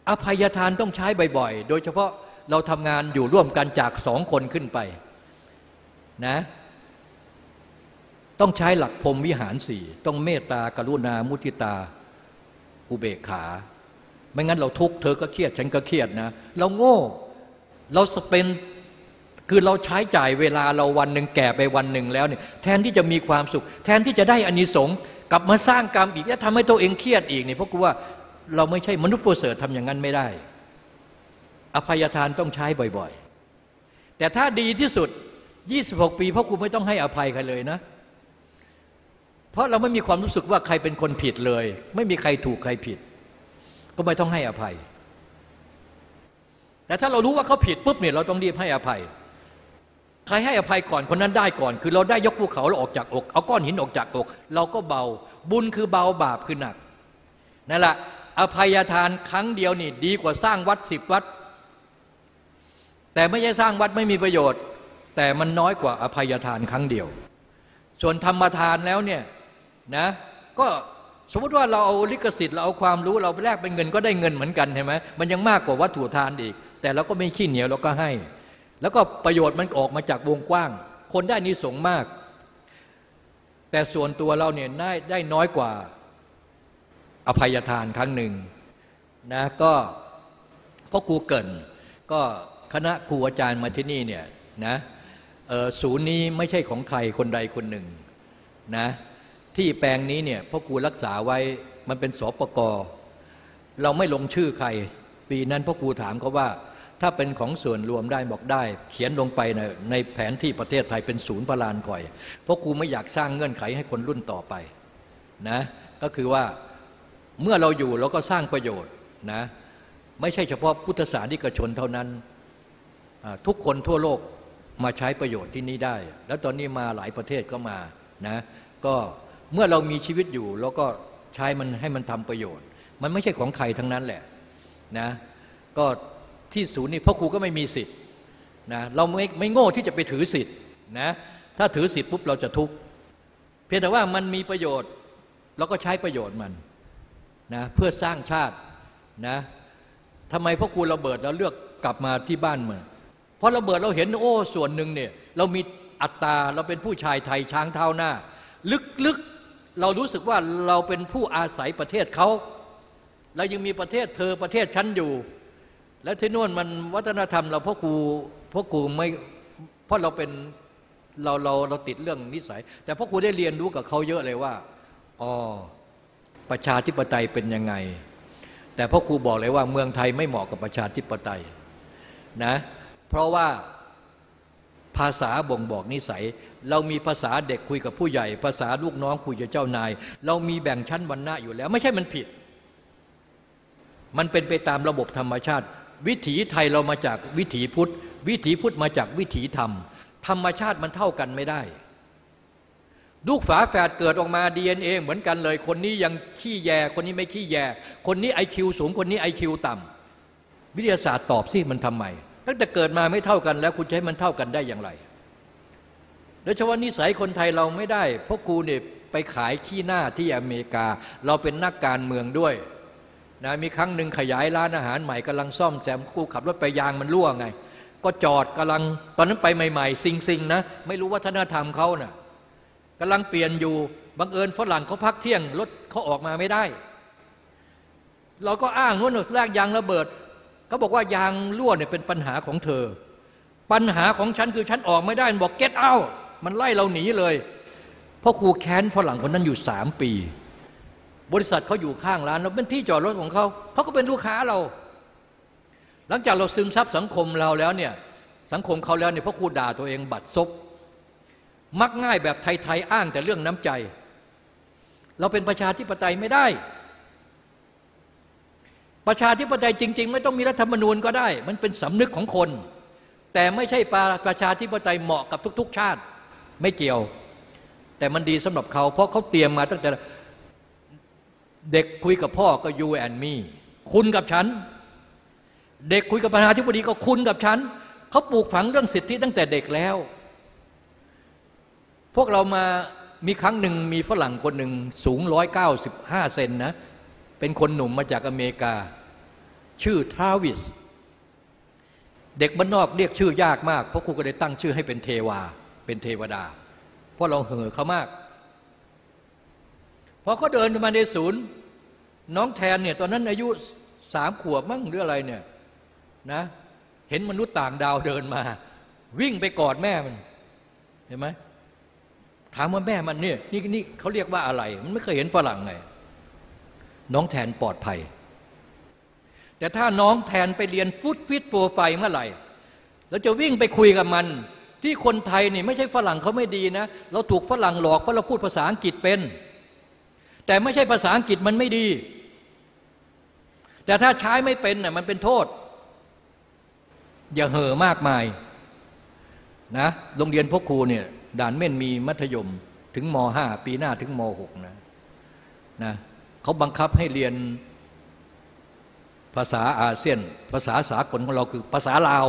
อภัยทานต้องใช้บ่อยๆ โดยเฉพาะเราทำงานอยู่ร่วมกันจากสองคนขึ้นไปนะต้องใช้หลักพรมวิหารสี่ ต้องเมตตากรุณามุทิตา อุเบกขา ไม่งั้นเราทุกข์เธอก็เครียดฉันก็เครียดนะ เราโง่ เราสเปนคือเราใช้จ่ายเวลาเราวันหนึ่งแก่ไปวันหนึ่งแล้วเนี่ยแทนที่จะมีความสุข แทนที่จะได้อานิสงส์กลับมาสร้างกรรมอีกแล้วทำให้ตัวเองเครียดอีกเนี่ยเพราะกูว่าเราไม่ใช่มนุษย์ประเสริฐทำอย่างนั้นไม่ได้ อภัยทานต้องใช้บ่อยๆ แต่ถ้าดีที่สุด 26 ปีเพราะกูไม่ต้องให้อภัยใครเลยนะ เพราะเราไม่มีความรู้สึกว่าใครเป็นคนผิดเลย ไม่มีใครถูกใครผิด ก็ไม่ต้องให้อภัย แต่ถ้าเรารู้ว่าเขาผิดปุ๊บเนี่ยเราต้องรีบให้อภัย ใครให้อภัยก่อนคนนั้นได้ก่อน คือเราได้ยกภูเขาเราออกจากอก เอาก้อนหินออกจากอก เราก็เบา บุญคือเบาบาปคือหนักนั่นแหละอภัยทานครั้งเดียวนี่ดีกว่าสร้างวัดสิบวัด แต่ไม่ใช่สร้างวัดไม่มีประโยชน์ แต่มันน้อยกว่าอภัยทานครั้งเดียว ส่วนธรรมทานแล้วเนี่ยนะก็ สมมติว่าเราเอาลิขสิทธิ์เราเอาความรู้เราไปแลกเป็นเงินก็ได้เงินเหมือนกันใช่ไหมมันยังมากกว่าวัตถุทานอีก แต่เราก็ไม่ขี้เหนียวเราก็ให้ แล้วก็ประโยชน์มันออกมาจากวงกว้าง คนได้นิสงมาก แต่ส่วนตัวเราเนี่ยได้ได้น้อยกว่าอภัยทานครั้งหนึ่งนะก็เพราะครูเกินก็คณะครูอาจารย์มาที่นี่เนี่ยนะศูนย์นี้ไม่ใช่ของใครคนใดคนหนึ่งนะ ที่แปลงนี้เนี่ยพ่อครูรักษาไว้มันเป็นสปกเราไม่ลงชื่อใคร ปีนั้นพ่อครูถามเขาว่า ถ้าเป็นของส่วนรวมได้บอกได้ เขียนลงไปในในแผนที่ประเทศไทยเป็นศูนย์พลานก่อยพราะครูไม่อยากสร้างเงื่อนไขให้คนรุ่นต่อไปนะก็คือว่าเมื่อเราอยู่เราก็สร้างประโยชน์นะไม่ใช่เฉพาะพุทธศาสนิกชนเท่านั้น ทุกคนทั่วโลกมาใช้ประโยชน์ที่นี่ได้ แล้วตอนนี้มาหลายประเทศก็มานะก็ เมื่อเรามีชีวิตอยู่เราก็ใช้มันให้มันทำประโยชน์ มันไม่ใช่ของใครทั้งนั้นแหละนะก็ที่ศูนย์นี่พ่อครูก็ไม่มีสิทธิ์นะเราไม่ไม่โง่ที่จะไปถือสิทธิ์นะถ้าถือสิทธิ์ปุ๊บเราจะทุกข์เพียงแต่ว่ามันมีประโยชน์เราก็ใช้ประโยชน์มันนะเพื่อสร้างชาตินะทำไมพ่อครูระเบิดเราเลือกกลับมาที่บ้านเมาเพราะระเบิดเราเห็นโอ้ส่วนหนึ่งเนี่ยเรามีอัตตาเราเป็นผู้ชายไทยช้างเท้าหน้า ลึกๆ เรารู้สึกว่าเราเป็นผู้อาศัยประเทศเขาเรายังมีประเทศเธอประเทศฉันอยู่ และที่นู่นมันวัฒนธรรมเราพ่อครูพ่อครูไม่เพราะเราเป็นเราเราเราติดเรื่องนิสัย แต่พ่อครูได้เรียนรู้กับเขาเยอะเลยว่าอ๋อประชาธิปไตยเป็นยังไง แต่พ่อครูบอกเลยว่าเมืองไทยไม่เหมาะกับประชาธิปไตยนะเพราะว่าภาษาบ่งบอกนิสัย เรามีภาษาเด็กคุยกับผู้ใหญ่ ภาษาลูกน้องคุยกับเจ้านาย เรามีแบ่งชั้นวรรณะอยู่แล้ว ไม่ใช่มันผิด มันเป็นไปตามระบบธรรมชาติ วิถีไทยเรามาจากวิถีพุทธ วิถีพุทธมาจากวิถีธรรม ธรรมชาติมันเท่ากันไม่ได้ ลูกฝาแฝดเกิดออกมา DNA เหมือนกันเลย คนนี้ยังขี้แยคนนี้ไม่ขี้แย คนนี้ไอคิวสูงคนนี้ไอคิวต่ำวิทยาศาสตร์ตอบสิมันทำไมตั้งแต่เกิดมาไม่เท่ากันแล้วคุณจะให้มันเท่ากันได้อย่างไร โดยเฉพาะนิสัยคนไทยเราไม่ได้ เพราะกูเนี่ยไปขายขี้หน้าที่อเมริกา เราเป็นนักการเมืองด้วยนะมีครั้งหนึ่งขยายร้านอาหารใหม่กำลังซ่อมแซมกูขับรถไปยางมันรั่วไง ก็จอดกำลังตอนนั้นไปใหม่ ๆ ซิงซิงนะ ไม่รู้วัฒนธรรมเขานะ่ะกำลังเปลี่ยนอยู่บังเอิญฝรั่งเขาพักเที่ยงรถเขาออกมาไม่ได้ เราก็อ้างว่าหนแรกยางระเบิดเขาบอกว่ายางรั่วเนี่ยเป็นปัญหาของเธอ ปัญหาของฉันคือฉันออกไม่ได้บอกเก็ตเอา มันไล่เราหนีเลย เพราะครูแค้นฝรั่งคนนั้นอยู่สามปี บริษัทเขาอยู่ข้างร้านเราเป็นที่จอดรถของเขาเขาก็เป็นลูกค้าเรา หลังจากเราซึมซับสังคมเราแล้วเนี่ยสังคมเขาแล้วเนี่ยพราะครูด่าตัวเองบัดซบมักง่ายแบบไทยๆอ้างแต่เรื่องน้ำใจ เราเป็นประชาธิปไตยไม่ได้ ประชาธิปไตยจริง ๆ ไม่ต้องมีรัฐธรรมนูญก็ได้ มันเป็นสำนึกของคน แต่ไม่ใช่ปประชาธิปไตยเหมาะกับทุก ๆ ชาติ ไม่เกี่ยว แต่มันดีสำหรับเขา เพราะเขาเตรียมมาตั้งแต่เด็กคุยกับพ่อก็ you and me คุณกับฉัน เด็กคุยกับประธานาธิบดีก็คุณกับฉันเขาปลูกฝังเรื่องสิทธิตั้งแต่เด็กแล้ว พวกเรามามีครั้งหนึ่งมีฝรั่งคนหนึ่งสูงร้อยเก้าสิบห้าเซนนะ เป็นคนหนุ่มมาจากอเมริกา ชื่อทราวิส เด็กบ้านนอกเรียกชื่อยากมาก เพราะครูก็ได้ตั้งชื่อให้เป็นเทวา เป็นเทวดา เพราะเราเห่อเขามากพอเขาเดินมาในศูนย์ น้องแทนเนี่ยตอนนั้นอายุสามขวบมั้งหรืออะไรเนี่ยนะเห็นมนุษย์ต่างดาวเดินมา วิ่งไปกอดแม่มัน เห็นไหมถามว่าแม่มันเนี่ยนี่นี่เขาเรียกว่าอะไร มันไม่เคยเห็นฝรั่งไง น้องแทนปลอดภัย แต่ถ้าน้องแทนไปเรียนฟุตฟิตโปรไฟเมื่อไหร่เราจะวิ่งไปคุยกับมัน ที่คนไทยนี่ไม่ใช่ฝรั่งเขาไม่ดีนะ เราถูกฝรั่งหลอกเพราะเราพูดภาษาอังกฤษเป็น แต่ไม่ใช่ภาษาอังกฤษมันไม่ดี แต่ถ้าใช้ไม่เป็นน่ะมันเป็นโทษ อย่าเห่อมากมายนะโรงเรียนพวกครูเนี่ยด่านเม่นมีมัธยมถึงม .5 ปีหน้าถึงม .6 นะนะเขาบังคับให้เรียนภาษาอาเซียน ภาษาสากลของเราคือภาษาลาว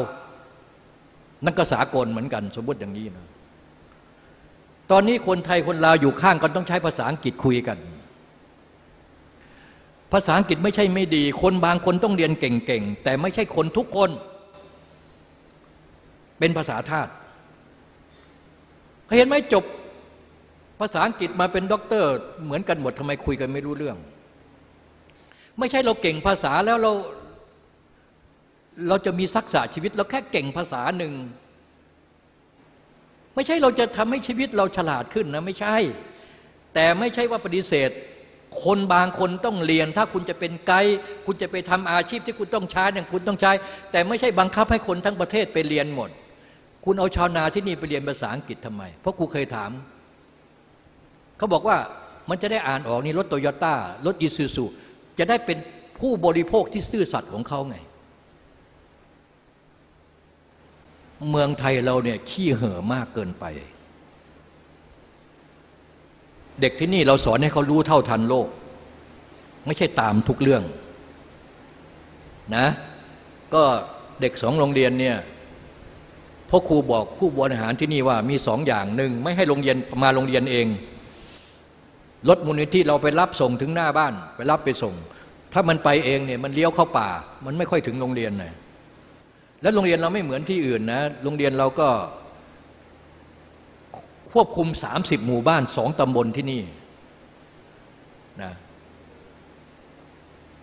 นั่นก็สากลเหมือนกัน สมมติอย่างนี้นะตอนนี้คนไทยคนลาวอยู่ข้างกันต้องใช้ภาษาอังกฤษคุยกัน ภาษาอังกฤษไม่ใช่ไม่ดี คนบางคนต้องเรียนเก่งๆ แต่ไม่ใช่คนทุกคน เป็นภาษาธาตุเห็นไหมจบภาษาอังกฤษมาเป็นด็อกเตอร์ เหมือนกันหมดทำไมคุยกันไม่รู้เรื่อง ไม่ใช่เราเก่งภาษาแล้วเรา เราจะมีทักษะชีวิตเราแค่เก่งภาษาหนึ่ง ไม่ใช่เราจะทำให้ชีวิตเราฉลาดขึ้นนะไม่ใช่ แต่ไม่ใช่ว่าปฏิเสธ คนบางคนต้องเรียน ถ้าคุณจะเป็นไกด์คุณจะไปทำอาชีพที่คุณต้องใช้เนี่ยคุณต้องใช้ แต่ไม่ใช่บังคับให้คนทั้งประเทศไปเรียนหมด คุณเอาชาวนาที่นี่ไปเรียนภาษาอังกฤษทำไม เพราะครูเคยถาม เขาบอกว่ามันจะได้อ่านออกนี่รถโตโยต้ารถอีซูซูจะได้เป็นผู้บริโภคที่ซื่อสัตย์ของเขาไง เมืองไทยเราเนี่ยขี้เห่อมากเกินไป เด็กที่นี่เราสอนให้เขารู้เท่าทันโลก ไม่ใช่ตามทุกเรื่องนะ ก็เด็กสองโรงเรียนเนี่ยพ่อครูบอกผู้บริหารที่นี่ว่ามีสองอย่างหนึ่งไม่ให้โรงเรียนมาโรงเรียนเองรถมูลนิธิเราไปรับส่งถึงหน้าบ้าน ไปรับไปส่ง ถ้ามันไปเองเนี่ยมันเลี้ยวเข้าป่า มันไม่ค่อยถึงโรงเรียนเลย แล้วโรงเรียนเราไม่เหมือนที่อื่นนะโรงเรียนเราก็ควบคุม 30 หมู่บ้านสองตำบลที่นี่นะ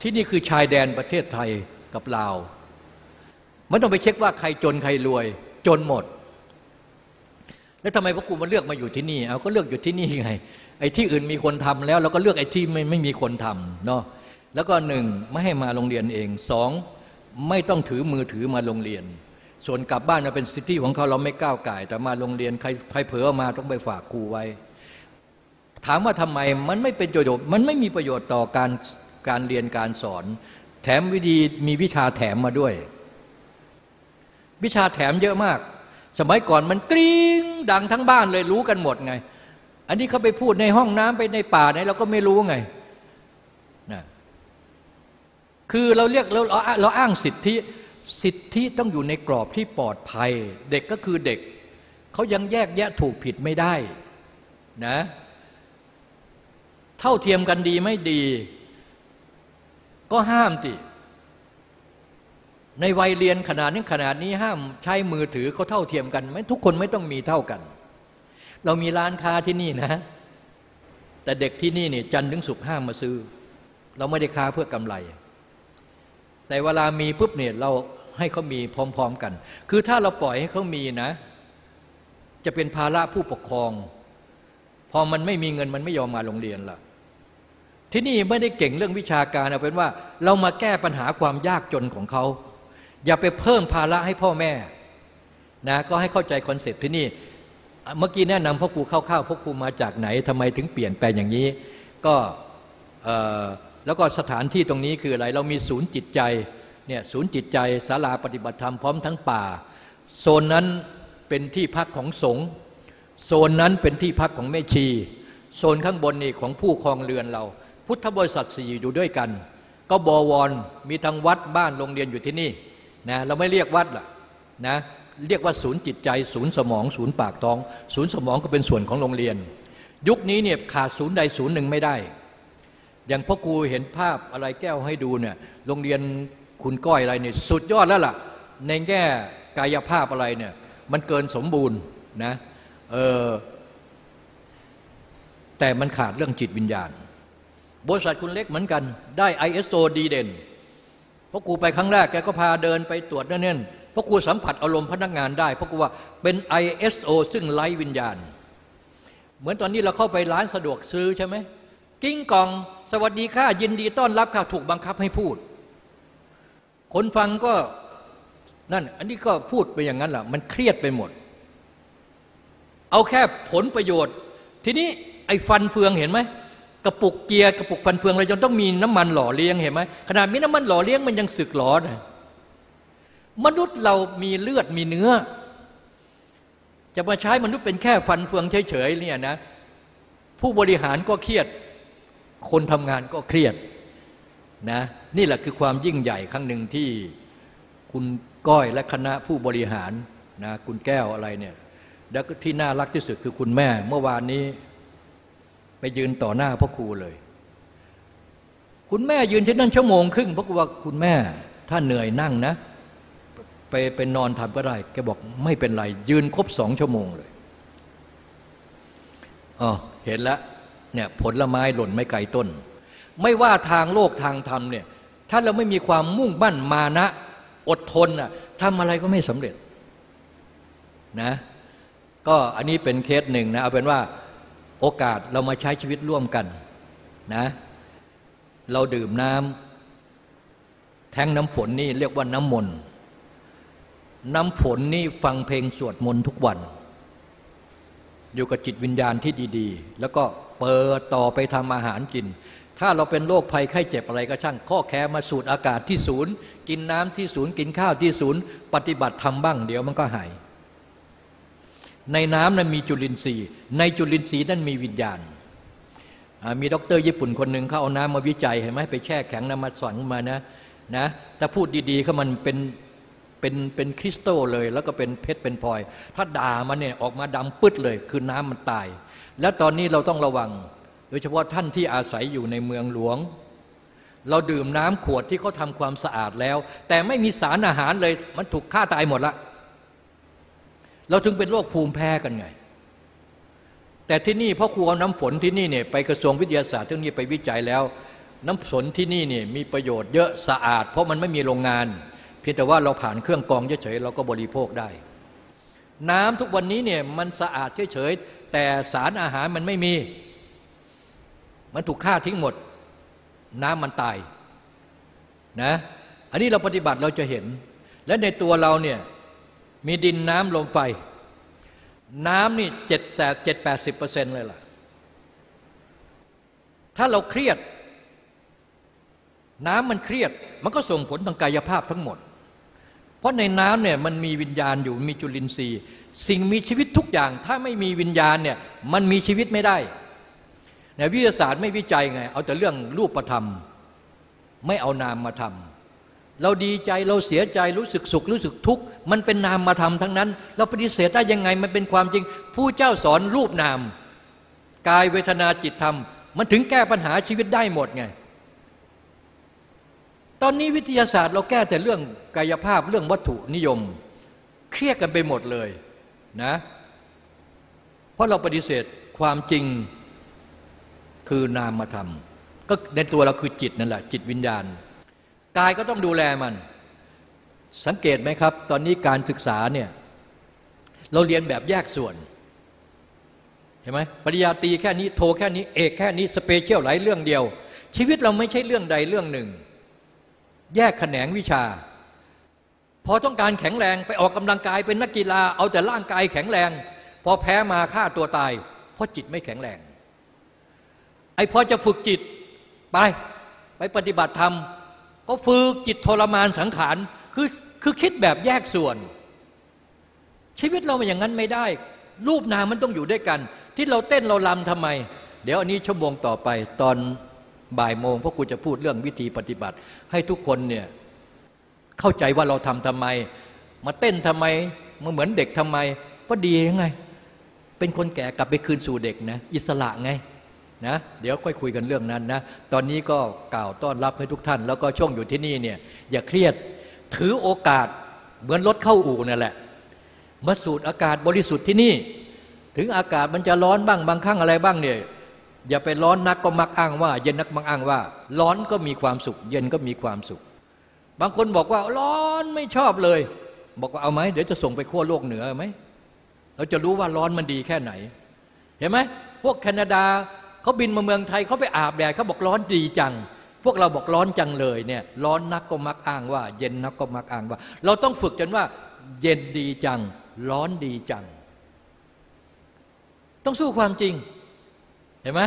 ที่นี่คือชายแดนประเทศไทยกับลาวไม่ต้องไปเช็คว่าใครจนใครรวย จนหมด แล้วทำไมพระครูมาเลือกมาอยู่ที่นี่เอาก็เลือกอยู่ที่นี่ไงไอ้ที่อื่นมีคนทำแล้วเราก็เลือกไอ้ที่ไม่ไม่มีคนทำเนาะแล้วก็หนึ่งไม่ให้มาโรงเรียนเองสอง ไม่ต้องถือมือถือมาโรงเรียน ส่วนกลับบ้านเป็นสิทธิของเขาเราไม่ก้าวไก่แต่มาโรงเรียนใครใครเผลอมาต้องไปฝากครูไว้ ถามว่าทำไมมันไม่เป็นประโยชน์มันไม่มีประโยชน์ต่อการการเรียนการสอน แถมวิธีมีวิชาแถมมาด้วย วิชาแถมเยอะมาก สมัยก่อนมันกริ้งดังทั้งบ้านเลยรู้กันหมดไง อันนี้เขาไปพูดในห้องน้ำไปในป่าไหนเราก็ไม่รู้ไง คือเราเรียกเราเราอ้างสิทธิ สิทธิต้องอยู่ในกรอบที่ปลอดภัย เด็กก็คือเด็ก เขายังแยกแยะถูกผิดไม่ได้นะเท่าเทียมกันดีไม่ดี ก็ห้ามติ ในวัยเรียนขนาดนี้ขนาดนี้ห้ามใช้มือถือเขาเท่าเทียมกันไหมทุกคนไม่ต้องมีเท่ากัน เรามีร้านค้าที่นี่นะ แต่เด็กที่นี่เนี่ยจันทร์ถึงศุกห้ามมาซื้อ เราไม่ได้ค้าเพื่อกำไร แต่เวลามีปุ๊บเนี่ยเราให้เขามีพร้อม ๆกัน คือถ้าเราปล่อยให้เขามีนะ จะเป็นภาระผู้ปกครอง พอมันไม่มีเงินมันไม่ยอมมาโรงเรียนละที่นี่ไม่ได้เก่งเรื่องวิชาการเอาเป็นว่า เรามาแก้ปัญหาความยากจนของเขา อย่าไปเพิ่มภาระให้พ่อแม่นะก็ให้เข้าใจคอนเซปต์ที่นี่เมื่อกี้แนะนำพ่อครูเข้าๆพ่อครูมาจากไหนทำไมถึงเปลี่ยนแปลงอย่างนี้ ก็ แล้วก็สถานที่ตรงนี้คืออะไรเรามีศูนย์จิตใจเนี่ยศูนย์จิตใจศาลาปฏิบัติธรรมพร้อมทั้งป่า โซนนั้นเป็นที่พักของสงฆ์โซนนั้นเป็นที่พักของแม่ชี โซนข้างบนนี่ของผู้ครองเรือนเรา พุทธบริษัทสี่อยู่ด้วยกัน ก็บวรมีทั้งวัดบ้านโรงเรียนอยู่ที่นี่นะเราไม่เรียกวัดล่ะนะเรียกว่าศูนย์จิตใจ ศูนย์สมอง ศูนย์ปากท้อง ศูนย์สมองก็เป็นส่วนของโรงเรียน ยุคนี้เนี่ยขาดศูนย์ใดศูนย์หนึ่งไม่ได้ อย่างพ่อครูเห็นภาพอะไรแก้วให้ดูเนี่ยโรงเรียนคุณก้อยอะไรเนี่ยสุดยอดแล้วล่ะ ในแง่กายภาพอะไรเนี่ยมันเกินสมบูรณ์นะเออแต่มันขาดเรื่องจิตวิญญาณ บริษัทคุณเล็กเหมือนกันได้ ISO ดีเด่นพ่อครูไปครั้งแรกแกก็พาเดินไปตรวจนั่นนี่พ่อครูสัมผัสอารมณ์พนักงานได้พ่อครูว่าเป็น ISO ซึ่งไร้วิญญาณ เหมือนตอนนี้เราเข้าไปร้านสะดวกซื้อใช่ไหม กิ้งกอง สวัสดีค่ะ ยินดีต้อนรับค่ะ ถูกบังคับให้พูด คนฟังก็นั่น อันนี้ก็พูดไปอย่างนั้นแหละมันเครียดไปหมด เอาแค่ผลประโยชน์ ทีนี้ไอ้ฟันเฟืองเห็นไหมกระปุกเกียร์กระปุกฟันเฟืองเรายังต้องมีน้ำมันหล่อเลี้ยงเห็นไหมขนาดมีน้ำมันหล่อเลี้ยงมันยังสึกหลอนะมนุษย์เรามีเลือดมีเนื้อ จะมาใช้มนุษย์เป็นแค่ฟันเฟืองเฉยๆเนี่ยนะ ผู้บริหารก็เครียด คนทำงานก็เครียดนะนี่แหละคือความยิ่งใหญ่ครั้งหนึ่งที่คุณก้อยและคณะผู้บริหารนะคุณแก้วอะไรเนี่ยแล้วที่น่ารักที่สุดคือคุณแม่ เมื่อวานนี้ไปยืนต่อหน้าพ่อครูเลย คุณแม่ยืนที่นั่นชั่วโมงครึ่งพ่อครูว่าคุณแม่ถ้าเหนื่อยนั่งนะ ไปเป็นนอนทำก็ได้แกบอกไม่เป็นไร ยืนครบสองชั่วโมงเลยอ๋อเห็นแล้ว เนี่ยผลไม้หล่นไม่ไกลต้น ไม่ว่าทางโลกทางธรรมเนี่ยถ้าเราไม่มีความมุ่งมั่นมานะ อดทนอะทำอะไรก็ไม่สำเร็จนะก็อันนี้เป็นเคสหนึ่งนะเอาเป็นว่าโอกาสเรามาใช้ชีวิตร่วมกันนะเราดื่มน้ำแทงน้ำฝนนี่เรียกว่าน้ำมนต์น้ำฝนนี่ฟังเพลงสวดมนต์ทุกวัน อยู่กับจิตวิญญาณที่ดี ๆ แล้วก็ เปิดต่อไปทำอาหารกิน ถ้าเราเป็นโรคภัยไข้เจ็บอะไรก็ช่าง ขอแค่มาสูดอากาศที่ศูนย์ กินน้ำที่ศูนย์ กินข้าวที่ศูนย์ ปฏิบัติธรรมบ้างเดี๋ยวมันก็หาย ในน้ำนั้นมีจุลินทรีย์ ในจุลินทรีย์นั้นมีวิญญาณ มีด็อกเตอร์ญี่ปุ่นคนหนึ่งเขาเอาน้ำมาวิจัยเห็นไหมไปแช่แข็งน้ำมาสอนมานะนะถ้าพูดดีๆเขามันเป็นเป็นเป็นคริสตัลเลย แล้วก็เป็นเพชรเป็นพลอย ถ้าด่ามันเนี่ยออกมาดำปึ๊ดเลย คือน้ำมันตาย แล้วตอนนี้เราต้องระวัง โดยเฉพาะท่านที่อาศัยอยู่ในเมืองหลวง เราดื่มน้ำขวดที่เขาทำความสะอาดแล้ว แต่ไม่มีสารอาหารเลยมันถูกฆ่าตายหมดละ เราจึงเป็นโรคภูมิแพ้กันไง แต่ที่นี่พ่อครูเอาน้ำฝนที่นี่เนี่ยไปกระทรวงวิทยาศาสตร์ที่นี่ไปวิจัยแล้ว น้ำฝนที่นี่เนี่ยมีประโยชน์เยอะสะอาด เพราะมันไม่มีโรงงานเพียงแต่ว่าเราผ่านเครื่องกรองเฉยๆเราก็บริโภคได้น้ำทุกวันนี้เนี่ยมันสะอาดเฉยๆแต่สารอาหารมันไม่มี มันถูกฆ่าทิ้งหมด น้ำมันตายนะอันนี้เราปฏิบัติเราจะเห็น และในตัวเราเนี่ยมีดินน้ำลมไฟ น้ำนี่เจ็ดแสบเจ็ดแปดสิบเปอร์เซ็นต์เลยล่ะ ถ้าเราเครียด น้ำมันเครียดมันก็ส่งผลทางกายภาพทั้งหมด เพราะในน้ำเนี่ยมันมีวิญญาณอยู่มีจุลินทรีย์ สิ่งมีชีวิตทุกอย่าง ถ้าไม่มีวิญญาณเนี่ยมันมีชีวิตไม่ได้ในวิทยาศาสตร์ไม่วิจัยไง เอาแต่เรื่องรูปธรรม ไม่เอานามมาทำเราดีใจเราเสียใจรู้สึกสุขรู้สึกทุกข์มันเป็นนามมาทำทั้งนั้น เราปฏิเสธได้ยังไงมันเป็นความจริง ผู้เจ้าสอนรูปนาม กายเวทนาจิตธรรม มันถึงแก้ปัญหาชีวิตได้หมดไงตอนนี้วิทยาศาสตร์เราแก้แต่เรื่องกายภาพเรื่องวัตถุนิยม เครียดกันไปหมดเลย นะ เพราะเราปฏิเสธความจริงคือนามธรรมก็ในตัวเราคือจิตนั่นแหละ จิตวิญญาณ กายก็ต้องดูแลมัน สังเกตไหมครับ ตอนนี้การศึกษาเนี่ยเราเรียนแบบแยกส่วน เห็นไหมปริญญาตรีแค่นี้โทแค่นี้ เอกแค่นี้ specialize เรื่องเดียว ชีวิตเราไม่ใช่เรื่องใดเรื่องหนึ่ง แยกแขนงวิชา พอต้องการแข็งแรงไปออกกำลังกายเป็นนักกีฬาเอาแต่ร่างกายแข็งแรง พอแพ้มาฆ่าตัวตาย เพราะจิตไม่แข็งแรง ไอ้พอจะฝึกจิตไปไปปฏิบัติธรรม ก็ฝึกจิตทรมานสังขารคือคือคิดแบบแยกส่วน ชีวิตเรามันอย่างนั้นไม่ได้ รูปนามมันต้องอยู่ด้วยกัน ที่เราเต้นเราลำทำไม เดี๋ยวอันนี้ชั่วโมงต่อไปตอนบ่ายโมงพราะกูจะพูดเรื่องวิธีปฏิบัติ ให้ทุกคนเนี่ย เข้าใจว่าเราทำทำไม มาเต้นทำไมมาเหมือนเด็กทำไม ก็ดียังไง เป็นคนแก่กลับไปคืนสู่เด็กนะอิสระไงนะเดี๋ยวค่อยคุยกันเรื่องนั้นนะ ตอนนี้ก็กล่าวต้อนรับให้ทุกท่าน แล้วก็ช่วงอยู่ที่นี่เนี่ยอย่าเครียดถือโอกาสเหมือนรถเข้าอู่นั่นแหละ มาสูดอากาศบริสุทธิ์ที่นี่ ถึงอากาศมันจะร้อนบ้างบางครั้งอะไรบ้างเนี่ยอย่าไปร้อนนักก็มักอ้างว่า เย็นนักมักอ้างว่า ร้อนก็มีความสุข เย็นก็มีความสุข บางคนบอกว่าร้อนไม่ชอบเลย บอกว่าเอาไหมเดี๋ยวจะส่งไปขั้วโลกเหนือไหมเราจะรู้ว่าร้อนมันดีแค่ไหน เห็นไหมพวกแคนาดาเขาบินมาเมืองไทยเขาไปอาบแดดเขาบอกร้อนดีจัง พวกเราบอกร้อนจังเลยเนี่ยร้อนนักก็มักอ้างว่า เย็นนักก็มักอ้างว่า เราต้องฝึกจนว่า เย็นดีจัง ร้อนดีจัง ต้องสู้ความจริง เห็นไหม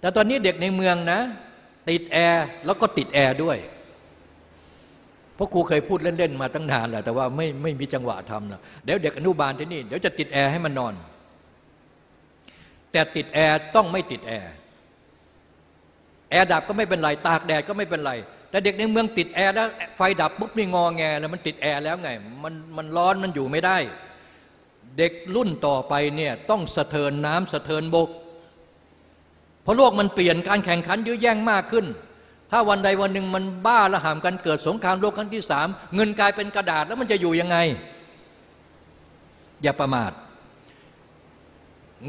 แต่ตอนนี้เด็กในเมืองนะ ติดแอร์แล้วก็ติดแอร์ด้วย เพราะครูเคยพูดเล่น ๆ มาตั้งนานแหละแต่ว่าไม่ไม่มีจังหวะทำนะเดี๋ยวเด็กอนุบาลที่นี่เดี๋ยวจะติดแอร์ให้มันนอน แต่ติดแอร์ต้องไม่ติดแอร์แอร์ดับก็ไม่เป็นไรตากแดดก็ไม่เป็นไร แต่เด็กในเมืองติดแอร์แล้วไฟดับปุ๊บนี่งอแงแล้วมันติดแอร์แล้วไงมันมันร้อนมันอยู่ไม่ได้ เด็กรุ่นต่อไปเนี่ยต้องสะเทินน้ำสะเทินบก เพราะโลกมันเปลี่ยนการแข่งขันยื้อแย่งมากขึ้น ถ้าวันใดวันหนึ่งมันบ้าละหามกันเกิดสงครามโลกครั้งที่สามเงินกลายเป็นกระดาษแล้วมันจะอยู่ยังไง อย่าประมาท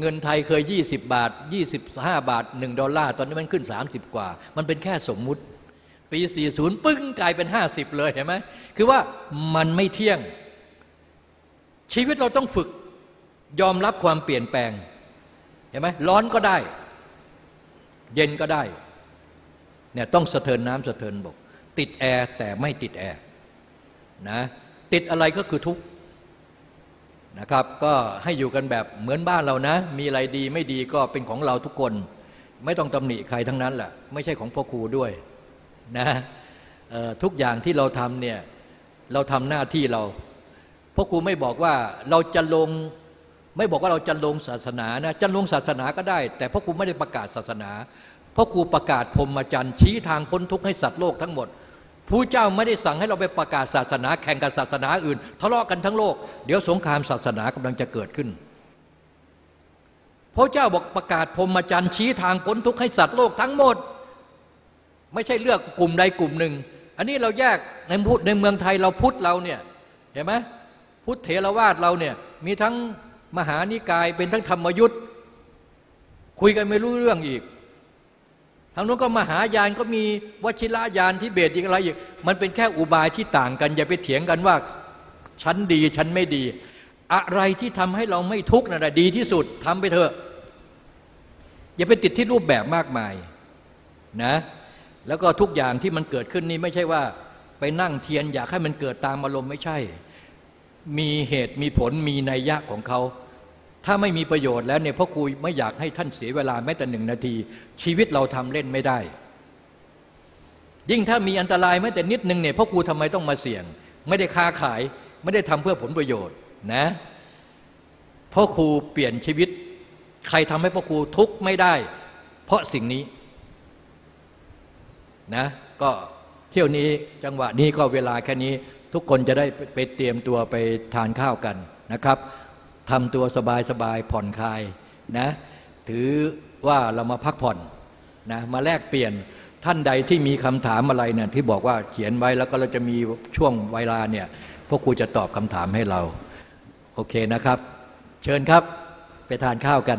เงินไทยเคย 20 บาท 25 บาท 1 ดอลลาร์ ตอนนี้มันขึ้น 30 กว่า มันเป็นแค่สมมุติ ปี 40 ปึ้งกลายเป็น 50 เลยเห็นไหมคือว่ามันไม่เที่ยง ชีวิตเราต้องฝึกยอมรับความเปลี่ยนแปลงเห็นไหมร้อนก็ได้ เย็นก็ได้ เนี่ยต้องสะเทินน้ำสะเทินบก ติดแอร์แต่ไม่ติดแอร์นะติดอะไรก็คือทุกข์นะครับก็ให้อยู่กันแบบเหมือนบ้านเรานะ มีอะไรดีไม่ดีก็เป็นของเราทุกคน ไม่ต้องตำหนิใครทั้งนั้นแหละไม่ใช่ของพ่อครูด้วยนะทุกอย่างที่เราทำเนี่ยเราทำหน้าที่เราพ่อครูไม่บอกว่าเราจะลงไม่บอกว่าเราจะลงศาสนานะจะลงศาสนาก็ได้ แต่พ่อครูไม่ได้ประกาศศาสนา พ่อครูประกาศพรมจรรย์ชี้ทางพ้นทุกข์ให้สัตว์โลกทั้งหมดผู้เจ้าไม่ได้สั่งให้เราไปประกาศศาสนาแข่งกับศาสนาอื่น ทะเลาะกันทั้งโลก เดี๋ยวสงครามศาสนากำลังจะเกิดขึ้นพระเจ้าบอกประกาศพรมจรรย์ชี้ทางพ้นทุกข์ให้สัตว์โลกทั้งหมด ไม่ใช่เลือกกลุ่มใดกลุ่มหนึ่ง อันนี้เราแยกในพุทธในเมืองไทยเราพุทธเราเนี่ยเห็นไหมพุทธเถรวาทเราเนี่ยมีทั้งมหานิกายเป็นทั้งธรรมยุทธ์คุยกันไม่รู้เรื่องอีก ทางนู้นก็มหายานก็มีวชิรยานที่เบตอีกอะไรอีก มันเป็นแค่อุบายที่ต่างกัน อย่าไปเถียงกันว่าฉันดีฉันไม่ดี อะไรที่ทำให้เราไม่ทุกข์นั่นแหะดีที่สุดทำไปเถอะ อย่าไปติดที่รูปแบบมากมายนะ แล้วก็ทุกอย่างที่มันเกิดขึ้นนี่ไม่ใช่ว่าไปนั่งเทียนอยากให้มันเกิดตามอารมณ์ไม่ใช่ มีเหตุมีผลมีนัยยะของเขา ถ้าไม่มีประโยชน์แล้วเนี่ยพ่อครูไม่อยากให้ท่านเสียเวลาแม้แต่หนึ่งนาที ชีวิตเราทำเล่นไม่ได้ ยิ่งถ้ามีอันตรายแม้แต่นิดนึงเนี่ยพ่อครูทำไมต้องมาเสี่ยง ไม่ได้ค้าขาย ไม่ได้ทำเพื่อผลประโยชน์นะพ่อครูเปลี่ยนชีวิต ใครทำให้พ่อครูทุกข์ไม่ได้ เพราะสิ่งนี้นะก็เที่ยวนี้จังหวะนี้ก็เวลาแค่นี้ทุกคนจะได้ไปเตรียมตัวไปทานข้าวกันนะครับ ทำตัวสบายๆผ่อนคลายนะถือว่าเรามาพักผ่อนนะมาแลกเปลี่ยนท่านใดที่มีคำถามอะไรเนี่ยที่บอกว่าเขียนไว้แล้วก็เราจะมีช่วงเวลาเนี่ยพวกครูจะตอบคำถามให้เรา โอเคนะครับ เชิญครับไปทานข้าวกัน